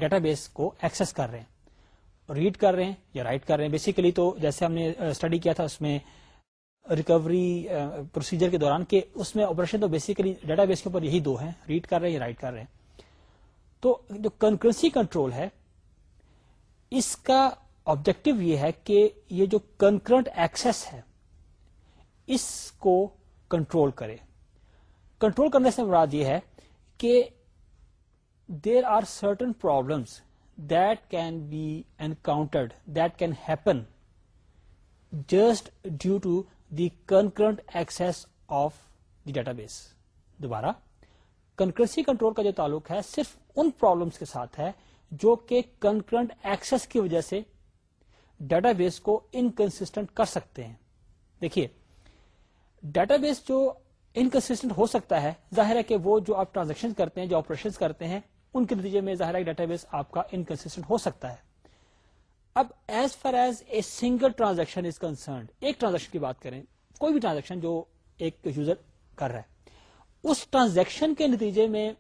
[SPEAKER 1] ڈیٹا بیس کو ایکسس کر رہے ہیں ریڈ کر رہے ہیں یا رائٹ کر رہے ہیں بیسیکلی تو جیسے ہم نے اسٹڈی کیا تھا اس میں ریکوری پروسیجر کے دوران کہ اس میں آپریشن تو بیسیکلی ڈیٹا بیس کے اوپر یہی دو ہیں ریڈ کر رہے ہیں یا رائٹ کر رہے ہیں تو جو کنکرنسی کنٹرول ہے اس کا آبجیکٹو یہ ہے کہ یہ جو کنکرنٹ ایکسس ہے اس کو کنٹرول کرے کنٹرول کرنے سے مراد یہ ہے کہ there are certain problems that can be encountered that can happen just due to the concurrent access of the database دوبارہ کنکرنسی کنٹرول کا جو تعلق ہے صرف ان پرابلمس کے ساتھ ہے جو کہ کنکرنٹ ایکسس کی وجہ سے ڈیٹا بیس کو انکنسٹنٹ کر سکتے ہیں دیکھیے ڈیٹا بیس جو انکنسٹنٹ ہو سکتا ہے ظاہر ہے کہ وہ جو آپ ٹرانزیکشن کرتے ہیں جو آپریشن کرتے ہیں ان کے نتیجے میں ظاہر ہے ڈیٹا بیس آپ کا انکنسٹنٹ ہو سکتا ہے اب as far as a single transaction is concerned ایک ٹرانزیکشن کی بات کریں کوئی بھی ٹرانزیکشن جو ایک یوزر کر رہا ہے اس ٹرانزیکشن کے نتیجے میں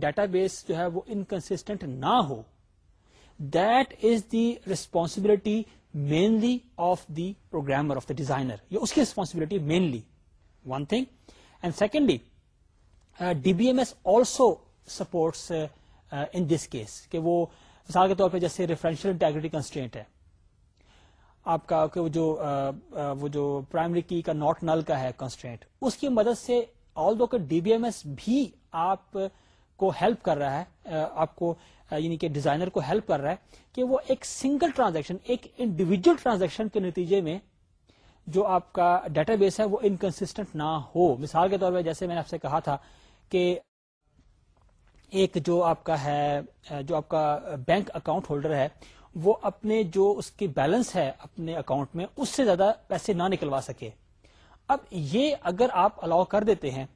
[SPEAKER 1] ڈیٹا بیس جو ہے وہ انکنسٹنٹ نہ ہو that is the responsibility mainly of the programmer of the designer اس کی responsibility mainly one thing and secondly D B M S also supports in this case کہ وہ مثال کے طور پہ جیسے ریفرنشل انٹیگریٹی کنسٹینٹ ہے آپ کا جو uh, uh, جو پرائمری کی کا ناٹ نل کا ہے کنسٹرینٹ اس کی مدد سے آل دو کہ ڈی بی ایم ایس بھی آپ کو ہیلپ کر رہا ہے uh, آپ کو یعنی کہ ڈیزائنر کو ہیلپ کر رہا ہے کہ وہ ایک سنگل ٹرانزیکشن ایک انڈیویجل ٹرانزیکشن کے نتیجے میں جو آپ کا ڈیٹا بیس ہے وہ انکنسٹنٹ نہ ہو مثال کے طور پہ جیسے میں نے آپ سے کہا تھا کہ ایک جو آپ کا ہے جو آپ کا بینک اکاؤنٹ ہولڈر ہے وہ اپنے جو اس کی بیلنس ہے اپنے اکاؤنٹ میں اس سے زیادہ پیسے نہ نکلوا سکے اب یہ اگر آپ الاؤ کر دیتے ہیں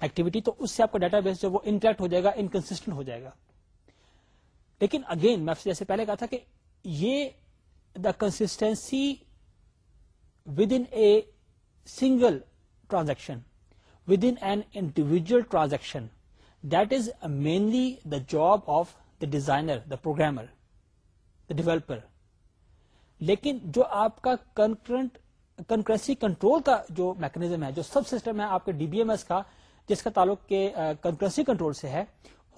[SPEAKER 1] ایکٹیویٹی تو اس سے آپ کا ڈیٹا بیس جو وہ انٹریکٹ ہو جائے گا انکنسٹنٹ ہو جائے گا لیکن اگین میں جیسے پہلے کہا تھا کہ یہ the consistency within a single transaction within an individual transaction that is mainly the job of the designer the programmer the developer لیکن جو آپ کا کنکرنٹ کنکرنسی کنٹرول کا جو میکنیزم ہے جو سب سسٹم ہے آپ کے ڈی بی ایم ایس کا جس کا تعلق کنکرنسی کنٹرول uh, سے ہے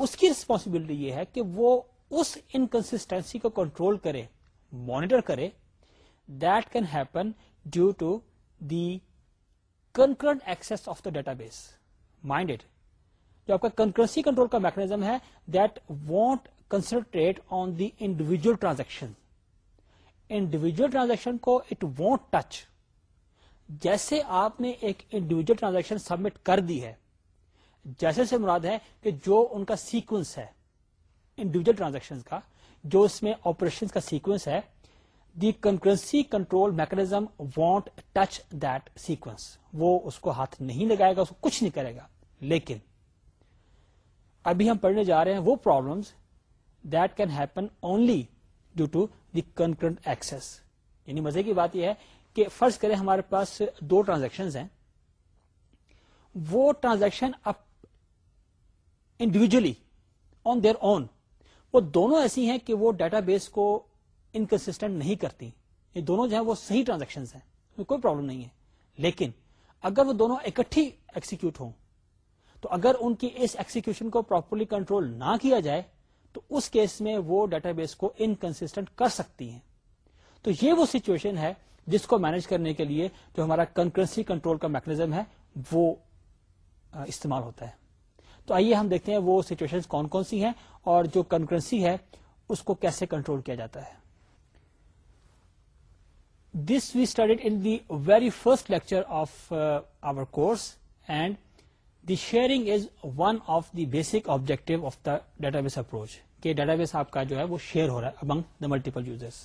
[SPEAKER 1] اس کی ریسپانسبلٹی یہ ہے کہ وہ اس انکنسٹینسی کو کنٹرول کرے مانیٹر کرے that can happen due to the concurrent access of the database minded جو آپ کا کنکرنسی کنٹرول کا میکنیزم ہے that want concentrate on the individual transaction individual transaction کو اٹ وانٹ ٹچ جیسے آپ نے ایک انڈیویجل ٹرانزیکشن سبمٹ کر دی ہے جیسے سے مراد ہے کہ جو ان کا سیکوینس ہے انڈیویجل ٹرانزیکشن کا جو اس میں آپریشن کا سیکوینس ہے the concurrency control mechanism want touch that sequence وہ اس کو ہاتھ نہیں لگائے گا اس کو کچھ نہیں کرے گا لیکن ابھی ہم پڑھنے جا رہے ہیں وہ problem that can happen only due to the concurrent access یعنی مزے کی بات یہ ہے کہ فرض کریں ہمارے پاس دو ٹرانزیکشن ہیں وہ ٹرانزیکشن اب انڈیویجلی آن دیئر اون وہ دونوں ایسی ہیں کہ وہ ڈیٹا بیس کو انکنسٹینٹ نہیں کرتی یہ دونوں جو ہیں وہ صحیح ٹرانزیکشن ہیں کوئی پرابلم نہیں ہے لیکن اگر وہ دونوں اکٹھی ایکسیکیوٹ ہوں تو اگر ان کی اس ایکسیکیوشن کو پراپرلی کنٹرول نہ کیا جائے تو اس کیس میں وہ ڈیٹا بیس کو انکنسٹینٹ کر سکتی ہیں تو یہ وہ سچویشن ہے جس کو مینج کرنے کے لیے جو ہمارا کنکرنسی کنٹرول کا میکنیزم ہے وہ استعمال ہوتا ہے تو آئیے ہم دیکھتے ہیں وہ سچویشن کون کون سی ہیں اور جو کنکرنسی ہے اس کو کیسے کنٹرول کیا جاتا ہے this we studied in the very first lecture of our course and the sharing is one of the basic objective of the database approach کہ ڈیٹا بیس آپ کا جو ہے وہ شیئر ہو رہا ہے among the multiple users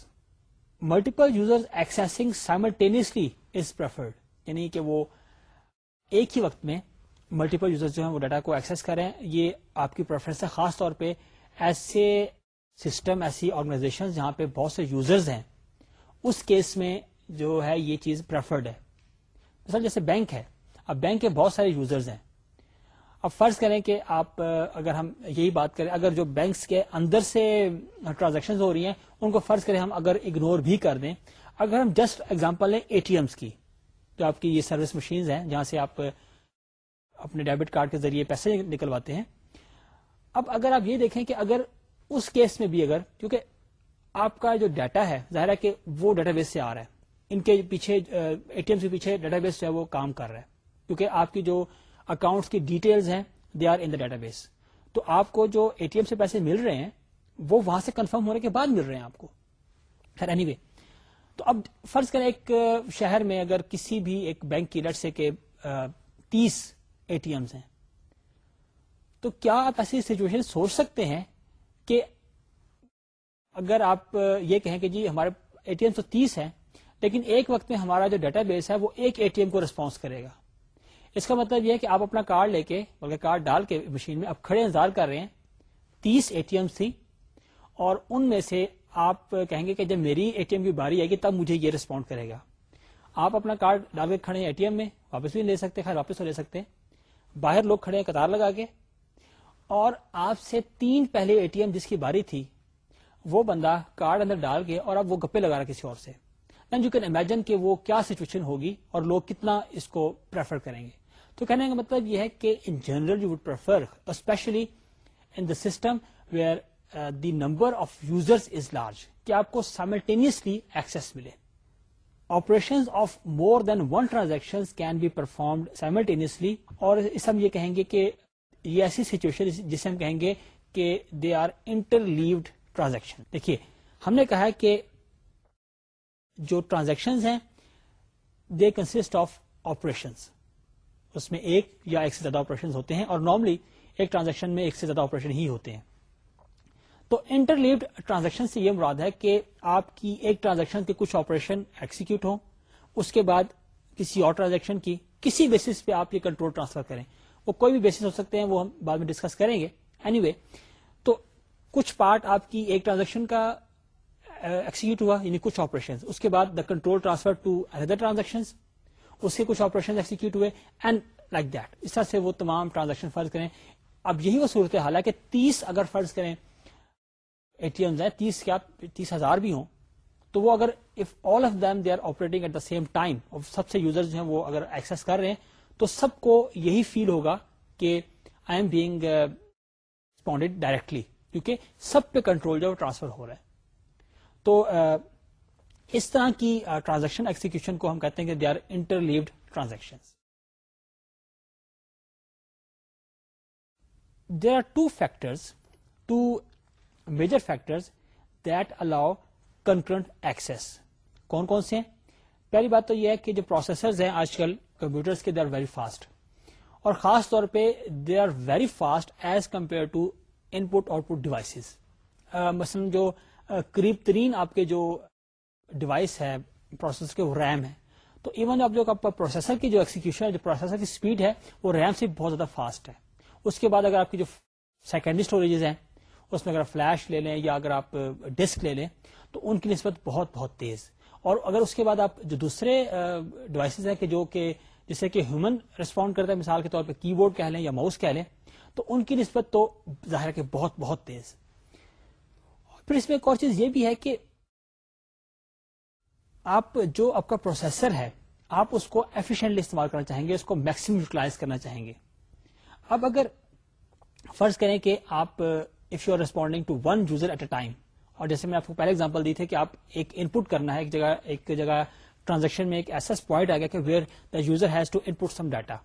[SPEAKER 1] multiple user accessing simultaneously is preferred یعنی کہ وہ ایک ہی وقت میں ملٹیپل یوزر جو ہیں وہ ڈیٹا کو ایکسیس کریں یہ آپ کی پریفرنس ہے خاص طور پہ ایسے سسٹم ایسی آرگنائزیشن جہاں پہ بہت سے یوزرز ہیں اس کیس میں جو ہے یہ چیز پریفرڈ ہے مثلا جیسے بینک ہے اب بینک کے بہت سارے یوزرز ہیں اب فرض کریں کہ آپ اگر ہم یہی بات کریں اگر جو بینکس کے اندر سے ٹرانزیکشن ہو رہی ہیں ان کو فرض کریں ہم اگر اگنور بھی کر دیں اگر ہم جسٹ ایگزامپل لیں اے ٹی ایمس کی جو آپ کی یہ سروس مشینز ہیں جہاں سے آپ اپنے ڈیبٹ کارڈ کے ذریعے پیسے نکلواتے ہیں اب اگر آپ یہ دیکھیں کہ اگر اس کیس میں بھی اگر کیونکہ آپ کا جو ڈیٹا ہے ظاہر ہے کہ وہ ڈیٹا بیس سے آ رہا ہے ان کے پیچھے اے ٹی ایم پیچھے ڈیٹا بیس جو ہے وہ کام کر رہا ہے کیونکہ آپ کی جو اکاؤنٹس کی ڈیٹیلز ہیں they are in the database تو آپ کو جو اے ٹی ایم سے پیسے مل رہے ہیں وہ وہاں سے کنفرم ہونے کے بعد مل رہے ہیں آپ کو خیر اینی تو اب فرض کریں ایک شہر میں اگر کسی بھی ایک بینک کی لٹ سے کہ تیس اے ٹی ہیں تو کیا آپ ایسی سچویشن سوچ سکتے ہیں کہ اگر آپ یہ کہیں کہ جی ہمارے اے ٹی ایم تو تیس ہے لیکن ایک وقت میں ہمارا جو ڈیٹا بیس ہے وہ ایک اے ٹی ایم کو ریسپانس کرے گا اس کا مطلب یہ ہے کہ آپ اپنا کارڈ لے کے بلکہ کارڈ ڈال کے مشین میں آپ کھڑے انتظار کر رہے ہیں تیس اے ٹی ایمس تھی اور ان میں سے آپ کہیں گے کہ جب میری اے ٹی ایم کی باری آئے گی تب مجھے یہ ریسپونڈ کرے گا آپ اپنا کارڈ ڈال کے کھڑے ہیں اے ٹی ایم میں واپس بھی لے سکتے خیر واپس تو لے سکتے ہیں باہر لوگ کھڑے ہیں قطار لگا کے اور آپ سے تین پہلے اے ٹی ایم جس کی باری تھی وہ بندہ کارڈ اندر ڈال کے اور اب وہ گپے لگا رہا کسی اور سے اینڈ یو کین امیجن کہ وہ کیا سچویشن ہوگی اور لوگ کتنا اس کو پریفر کریں گے تو کہنے کا مطلب یہ ہے کہ in general you would prefer especially in the system where the number of users is large کہ آپ کو سائملٹینئسلی ایکسس ملے operation of more than one transaction can be performed simultaneously اور اس ہم یہ کہیں گے کہ یہ ایسی سچویشن جسے ہم کہیں گے کہ they are interleaved transaction دیکھیے ہم نے کہا کہ جو ٹرانزیکشن ہیں دے کنسٹ آف آپریشن اس میں ایک یا ایک سے زیادہ آپریشن ہوتے ہیں اور نارملی ایک ٹرانزیکشن میں ایک سے زیادہ آپریشن ہی ہوتے ہیں انٹر انٹرلیوڈ ٹرانزیکشن سے یہ مراد ہے کہ آپ کی ایک ٹرانزیکشن کے کچھ آپریشن ایکسیکیوٹ ہو اس کے بعد کسی اور ٹرانزیکشن کی کسی بیسس پہ آپ یہ کنٹرول ٹرانسفر کریں وہ کوئی بھی بیسس ہو سکتے ہیں وہ ہم بعد میں ڈسکس کریں گے اینی anyway, تو کچھ پارٹ آپ کی ایک ٹرانزیکشن کا ایکسیکیوٹ ہوا یعنی کچھ آپریشن اس کے بعد the control transfer to transaction اس کے کچھ آپریشن ایکسیکیوٹ ہوئے اینڈ لائک دیٹ اس طرح سے وہ تمام ٹرانزیکشن فرض کریں اب یہی وہ صورت حال حالانکہ تیس اگر فرض کریں اے ٹی ایمز ہیں تیس کیا تیس ہزار بھی ہوں تو وہ اگر if all of them they are operating at the same time سب سے یوزر جو ہیں وہ اگر ایکسس کر رہے ہیں تو سب کو یہی فیل ہوگا کہ I am being responded directly کیونکہ سب پہ کنٹرول جو ہے ٹرانسفر ہو رہا ہے تو uh, اس طرح کی ٹرانزیکشن uh, ایکسیکیوشن کو ہم کہتے ہیں کہ they are inter transaction there are two factors two major factors that allow concurrent access کون کون سے ہیں پہلی بات تو یہ ہے کہ جو پروسیسرز ہیں آج کل کمپیوٹر کے دے آر ویری فاسٹ اور خاص طور پہ they are very fast as compared to input output devices مثلاً جو قریب ترین آپ کے جو ڈیوائس ہے پروسیسر کے وہ ریم ہے تو ایون آپ جو پروسیسر کی جو ایکسیکیوشن جو پروسیسر کی اسپیڈ ہے وہ ریم سے بہت زیادہ فاسٹ ہے اس کے بعد اگر آپ کی جو سیکنڈری اسٹوریجز ہیں اس میں اگر فلیش لے لیں یا اگر آپ ڈسک لے لیں تو ان کی نسبت بہت بہت تیز اور اگر اس کے بعد آپ جو دوسرے ڈیوائسز ہیں کہ جو کہ جسے کہ ہیومن ریسپونڈ کرتا ہے مثال کے طور پہ کی بورڈ کہہ لیں یا ماؤس کہہ لیں تو ان کی نسبت تو ظاہر کہ بہت بہت تیز پھر اس میں ایک اور چیز یہ بھی ہے کہ آپ جو آپ کا پروسیسر ہے آپ اس کو ایفیشنٹلی استعمال کرنا چاہیں گے اس کو میکسیمم یوٹیلائز کرنا چاہیں گے اب اگر فرض کریں کہ آپ if you are responding to one user at a time اور جیسے میں آپ کو پہلے ایگزامپل دی تھی کہ آپ ایک ان پٹ کرنا ہے ایک جگہ ایک جگہ ٹرانزیکشن میں ایک ایسس پوائنٹ آ گیا کہ where the user has to input some data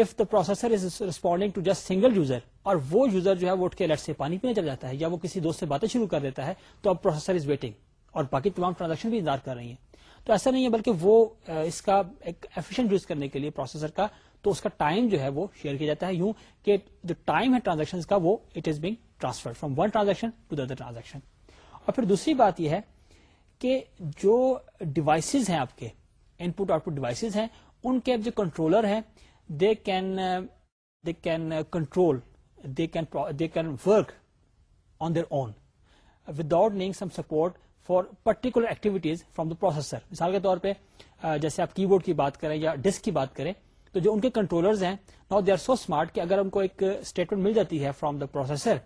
[SPEAKER 1] if the processor is responding to just single user اور وہ یوزر جو ہے وہ اٹھ کے الٹ سے پانی پینے چل جاتا ہے یا وہ کسی دوست سے باتیں شروع کر دیتا ہے تو اب پروسیسر از ویٹنگ اور باقی تمام ٹرانزیکشن بھی انتظار کر رہی ہیں تو ایسا نہیں ہے بلکہ وہ اس کا ایک ایفیشنٹ یوز کرنے کے لیے پروسیسر کا تو اس کا ٹائم جو ہے وہ شیئر کیا جاتا ہے یوں کہ جو ٹائم ہے ٹرانزیکشن کا وہ it is being transfer from one transaction to other transaction اور پھر دوسری بات یہ ہے کہ جو ڈیوائسیز ہیں آپ کے input output devices ہیں ان کے جو کنٹرولر ہیں they can they can control they can they can work on their own without some support for particular activities from the processor مثال کے طور پہ جیسے آپ کی بورڈ کی بات کریں یا ڈسک کی بات کریں تو جو ان کے کنٹرولرز ہیں نا دے آر سو اسمارٹ کہ اگر ان کو ایک اسٹیٹمنٹ مل جاتی ہے from the processor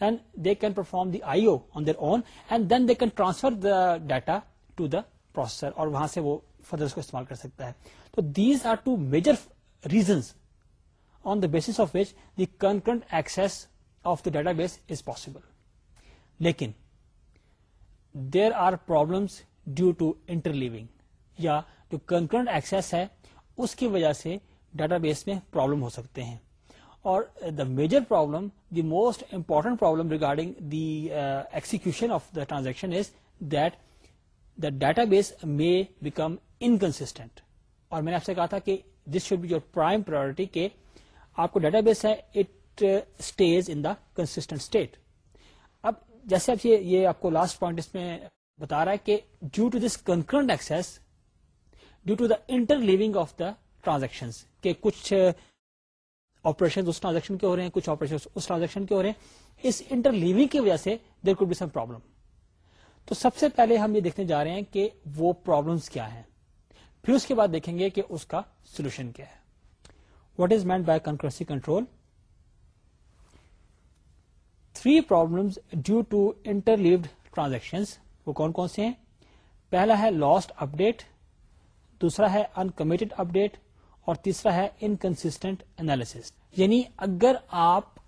[SPEAKER 1] then they can perform the I O on their own and then they can transfer the data to the processor اور وہاں سے وہ فردر کو استعمال کر سکتا ہے تو these are two major reasons on the base of which the concurrent access of the database is possible لیکن there are problems due to interleaving یا جو کنکرنٹ ایکس ہے اس کی وجہ سے ڈیٹا بیس میں پرابلم ہو سکتے ہیں اور the major problem the most important problem regarding the execution of the transaction is that the database may become inconsistent اور میں نے آپ سے کہا تھا کہ this should be your prime priority کہ آپ کو ڈیٹا بیس ہے it stays in the consistent state اب جیسے آپ یہ آپ کو لاسٹ پوائنٹ اس میں بتا رہا ہے کہ due to this concurrent access due to the interleaving of the transaction کے کچھ آپریشن اس ٹرانزیکشن کے ہو رہے ہیں کچھ آپریشن اس ٹرانزیکشن کے ہو رہے ہیں اس انٹر لیونگ کی وجہ سے there could be some problem تو سب سے پہلے ہم یہ دیکھنے جا رہے ہیں کہ وہ پرابلمس کیا ہیں پھر اس کے بعد دیکھیں گے کہ اس کا سولوشن کیا ہے what is meant by concurrency control three problems due to interleaved transaction وہ کون کون سے ہیں پہلا ہے لاسٹ اپڈیٹ دوسرا ہے انکمیٹڈ اپڈیٹ اور تیسرا ہے انکنسٹنٹ انالیس یعنی اگر آپ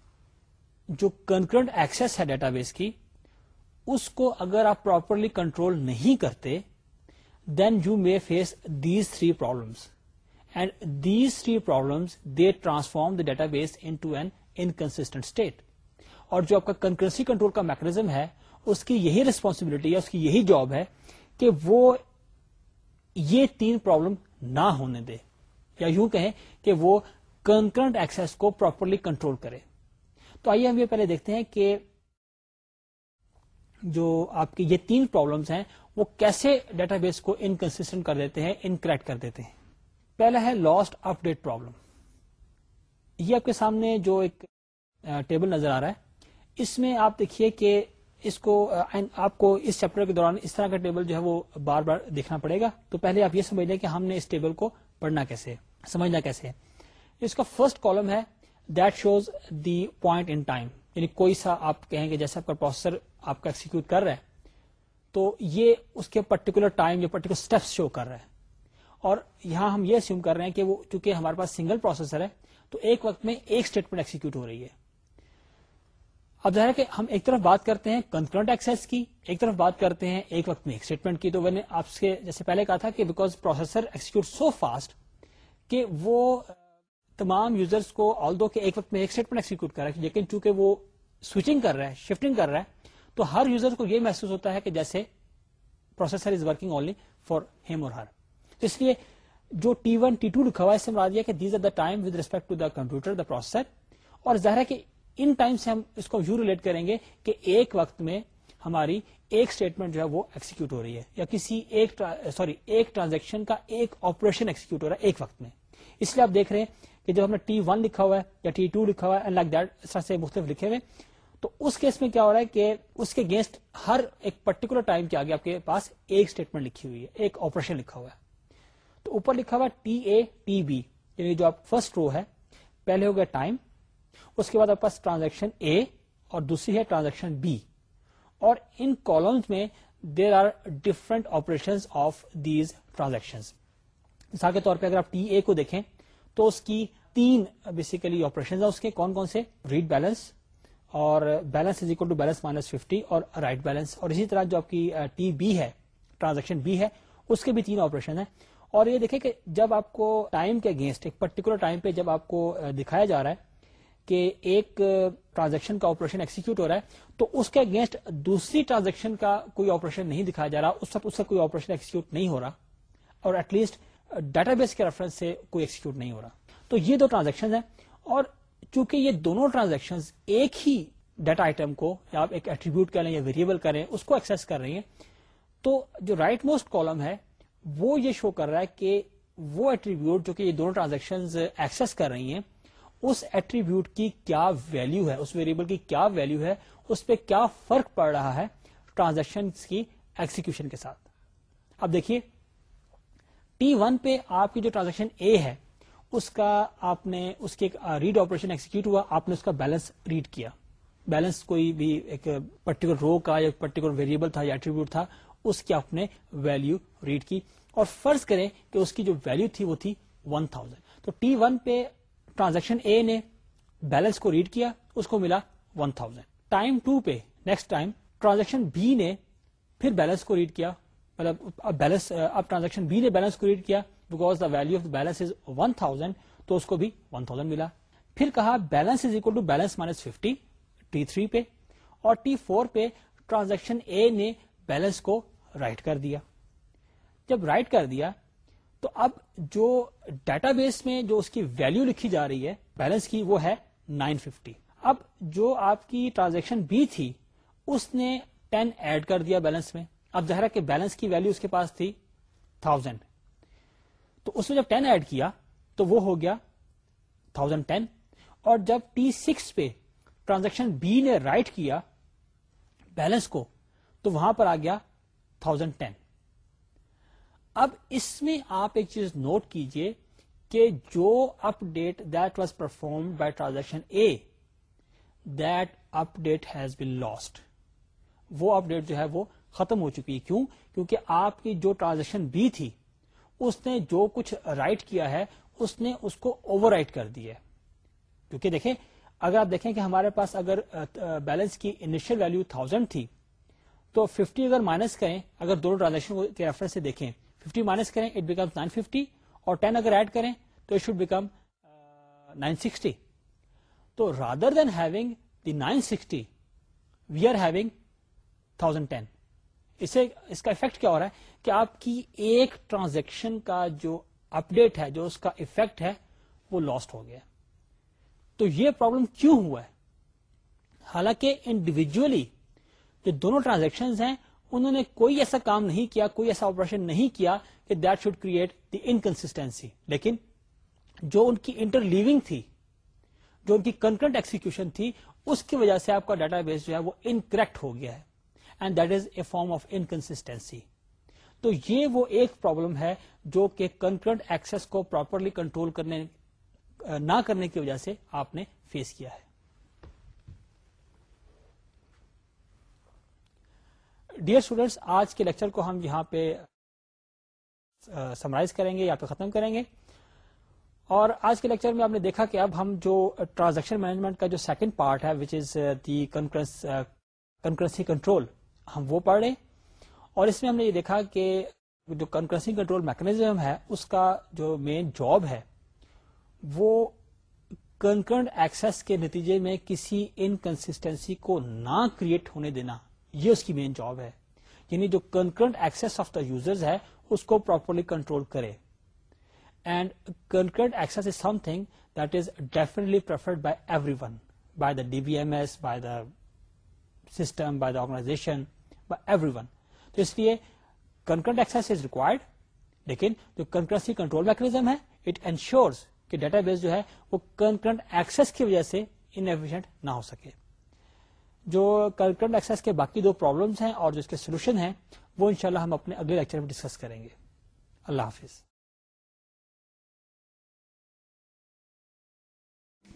[SPEAKER 1] جو کنکرنٹ ایکسس ہے ڈیٹا بیس کی اس کو اگر آپ پراپرلی کنٹرول نہیں کرتے then you may face these three problems and these three problems they transform the database into an inconsistent state اور جو آپ کا کنکرنسی کنٹرول کا میکنیزم ہے اس کی یہی ریسپانسبلٹی ہے اس کی یہی جاب ہے کہ وہ یہ تین پرابلم نہ ہونے دے یا یوں کہیں کہ وہ کنکرنٹ ایکسس کو پراپرلی کنٹرول کرے تو آئیے ہم یہ پہلے دیکھتے ہیں کہ جو آپ کے یہ تین پرابلمس ہیں وہ کیسے ڈیٹا بیس کو انکنسٹنٹ کر دیتے ہیں انکریکٹ کر دیتے ہیں پہلا ہے لاسٹ اپ ڈیٹ پرابلم یہ آپ کے سامنے جو ایک ٹیبل نظر آ رہا ہے اس میں آپ دیکھیے کہ اس کو آپ کو اس چیپٹر کے دوران اس طرح کا ٹیبل جو ہے وہ بار بار دیکھنا پڑے گا تو پہلے آپ یہ سمجھ لیں کہ ہم نے اس ٹیبل کو پڑھنا کیسے سمجھنا کیسے اس کا فرسٹ کالم ہے that shows the point in time یعنی کوئی سا آپ کہیں گے کا پروسیسر آپ کا ایکسیکیوٹ کر رہا ہے تو یہ اس کے پرٹیکولر ٹائم یا پرٹیکولر اسٹیپس شو کر رہا ہے اور یہاں ہم یہ سیوم کر رہے ہیں کہ وہ چونکہ ہمارے پاس سنگل پروسیسر ہے تو ایک وقت میں ایک اسٹیٹمنٹ ایکسیکیوٹ ہو رہی ہے اب ظاہر کہ ہم ایک طرف بات کرتے ہیں کنکرنٹ ایکسس کی ایک طرف بات کرتے ہیں ایک وقت میں ایک اسٹیٹمنٹ کی تو میں نے آپ جیسے پہلے کہا تھا کہ because processor execute so fast کہ وہ تمام یوزرس کو آل دو کہ ایک وقت میں ایک اسٹیٹمنٹ ایکسیکیوٹ کر رہا ہے لیکن چونکہ وہ سوئچنگ کر رہا ہے شفٹنگ کر رہا ہے تو ہر یوزر کو یہ محسوس ہوتا ہے کہ جیسے processor is working only for him اور ہر تو اس لیے جو ٹی ون ٹی ٹو لکھا ہوا ہے اس سے کہ these are the time with respect to the computer the processor اور ظاہر ہے کہ ان ٹائم سے ہم اس کو یو ریلیٹ کریں گے کہ ایک وقت میں ہماری ایک اسٹیٹمنٹ جو ہے وہ ایکسیکیوٹ ہو رہی ہے یا کسی ایک سوری ایک ٹرانزیکشن کا ایک آپریشن ایکسیکیوٹ ہو رہا ہے ایک وقت میں اس لیے آپ دیکھ رہے ہیں کہ جب ہم نے ٹی ون لکھا ہوا ہے یا ٹی ٹو لکھا ہوا ہے لائک دیٹ اس طرح سے مختلف لکھے ہوئے تو اس کیس میں کیا ہو رہا ہے کہ اس کے اگینسٹ ہر ایک پرٹیکولر ٹائم کے آگے آپ کے پاس ایک اسٹیٹمنٹ لکھی ہوئی ہے ایک آپریشن لکھا ہوا ہے تو اوپر لکھا ہوا ٹی اے ٹی بی یعنی جو آپ فرسٹ رو ہے پہلے ہو گیا ٹائم اس کے بعد آپ پاس ٹرانزیکشن اے اور دوسری ہے ٹرانزیکشن بی اور ان میں there are different operation of these transaction مثال کے طور پہ اگر آپ ٹی اے کو دیکھیں تو اس کی تین بیسیکلی آپریشن اس کے کون کون سے ریڈ بیلنس اور balance is equal to balance minus fifty اور رائٹ بیلنس اور اسی طرح جو آپ کی ٹی بی ہے ٹرانزیکشن بی ہے اس کے بھی تین آپریشن ہیں اور یہ دیکھیں کہ جب آپ کو ٹائم کے اگینسٹ ایک پرٹیکولر ٹائم پہ جب آپ کو دکھایا جا رہا ہے کہ ایک ٹرانزیکشن کا آپریشن ایکسیکیوٹ ہو رہا ہے تو اس کے اگینسٹ دوسری ٹرانزیکشن کا کوئی آپریشن نہیں دکھایا جا رہا اس سب اس کا کوئی آپریشن ایکسیکیوٹ نہیں ہو رہا اور ایٹ لیسٹ ڈیٹا بیس کے ریفرنس سے کوئی ایکسیکیوٹ نہیں ہو رہا تو یہ دو ٹرانزیکشن ہیں اور چونکہ یہ دونوں ٹرانزیکشن ایک ہی ڈیٹا آئٹم کو یا آپ ایک ایٹریبیوٹ کر لیں یا ویریبل کریں اس کو ایکسس کر رہی ہیں تو جو رائٹ موسٹ کالم ہے وہ یہ شو کر رہا ہے کہ وہ ایٹریبیوٹ جو کہ یہ دونوں ٹرانزیکشن ایکسس کر رہی ہیں اس ایٹریبیوٹ کی کیا ویلو ہے اس ویریبل کی کیا ویلو ہے اس پہ کیا فرق پڑ رہا ہے ٹرانزیکشن کی ایکسیکیوشن کے ساتھ اب دیکھیے ٹی ون پہ آپ کی جو ٹرانزیکشن اے ہے اس کا آپ نے اس کے ریڈ آپریشن ایکسیکیوٹ ہوا آپ نے اس کا بیلنس ریڈ کیا بیلنس کوئی بھی ایک پرٹیکولر رو کا یا پرٹیکولر ویریبل تھا یا ایٹریبیوٹ تھا اس کی آپ نے ویلو ریڈ کی اور فرض کریں کہ اس کی جو ویلو تھی وہ تھی ون تھاؤزینڈ تو ٹی ون پہ ٹرانزیکشن اے نے بیلنس کو ریڈ کیا اس کو ملا ون تھاؤزینڈ ٹائم ٹو پہ نیکسٹ ٹائم ٹرانزیکشن بی نے پھر بیلنس کو ریڈ کیا مطلب بیلنس بیلنس بیلنس اب ٹرانزیکشن بی نے کو ریڈ کیا because the value of is تو اس کو بھی ون تھاؤزینڈ ملا پھر کہا balance is equal to balance minus fifty T three پہ اور ٹی فور پہ ٹرانزیکشن اے نے بیلنس کو رائٹ کر دیا جب رائٹ کر دیا تو اب جو ڈیٹا بیس میں جو اس کی ویلو لکھی جا رہی ہے بیلنس کی وہ ہے 950 اب جو آپ کی ٹرانزیکشن بی تھی اس نے 10 ایڈ کر دیا بیلنس میں اب ظاہر بیلنس کی ویلو اس کے پاس تھی تھاؤزینڈ تو اس میں جب 10 ایڈ کیا تو وہ ہو گیا تھاؤزینڈ ٹین اور جب ٹی سکس پہ ٹرانزیکشن بی نے رائٹ کیا بیلنس کو تو وہاں پر آ گیا تھاؤزینڈ ٹین اب اس میں آپ ایک چیز نوٹ کیجئے کہ جو update that was perform by transaction A that update has been lost وہ اپ ڈیٹ جو ہے وہ ختم ہو چکی ہے کیوں کیونکہ آپ کی جو ٹرانزیکشن بی تھی اس نے جو کچھ رائٹ کیا ہے اس نے اس کو اوور رائٹ کر دی ہے کیونکہ دیکھیں اگر آپ دیکھیں کہ ہمارے پاس اگر بیلنس کی انیشیل ویلو تھاؤزینڈ تھی تو ففٹی اگر مائنس کریں اگر دونوں ٹرانزیکشن کے ریفرنس سے دیکھیں ففٹی مائنس کریں اٹ بیکمس نائن ففٹی اور ٹین اگر ایڈ کریں تو it should become nine sixty تو rather than having having the sixty we are اسے اس کا افیکٹ کیا ہو رہا ہے کہ آپ کی ایک ٹرانزیکشن کا جو اپ ڈیٹ ہے جو اس کا افیکٹ ہے وہ لاسٹ ہو گیا تو یہ پرابلم کیوں ہوا ہے حالانکہ انڈیویجلی جو دونوں ٹرانزیکشن ہیں انہوں نے کوئی ایسا کام نہیں کیا کوئی ایسا آپریشن نہیں کیا کہ that should create the inconsistency لیکن جو ان کی انٹر لیونگ تھی جو ان کی کنکرنٹ ایکسیکیوشن تھی اس کی وجہ سے آپ کا ڈیٹا بیس جو ہے وہ انکریکٹ ہو گیا ہے and that is a form of inconsistency تو یہ وہ ایک پرابلم ہے جو کہ کنکرنٹ ایکسس کو پراپرلی کنٹرول کرنے نہ کرنے کی وجہ سے آپ نے فیس کیا ہے ڈیئر اسٹوڈینٹس آج کے لیکچر کو ہم یہاں پہ سمرائز کریں گے یا پہ ختم کریں گے اور آج کے لیکچر میں آپ نے دیکھا کہ اب ہم جو ٹرانزیکشن مینجمنٹ کا جو سیکنڈ پارٹ ہے وچ از دی کنکرنسی کنٹرول ہم وہ پڑھے اور اس میں ہم نے یہ دیکھا کہ جو کنکرنسی کنٹرول میکنیزم ہے اس کا جو مین جاب ہے وہ کنکرنٹ ایکسس کے نتیجے میں کسی انکنسٹینسی کو نہ کریٹ ہونے دینا یہ اس کی مین جاب ہے یعنی جو concurrent access of the users ہے اس کو پراپرلی کنٹرول کرے and concurrent access is something that is defined one by the D B M S by the system by the organisation by everyone تو اس لیے کنکرنٹ ایکسس از ریکوائرڈ لیکن جو concurrency control mechanism ہے it ensures کہ database جو ہے وہ کنکرنٹ ایکسس کی وجہ سے انفیشنٹ نہ ہو سکے جو کرکرنٹ ایکسس کے باقی دو پرابلمس ہیں اور جو اس کے سولوشن ہیں وہ انشاءاللہ ہم اپنے اگلے لیکچر میں ڈسکس کریں گے اللہ حافظ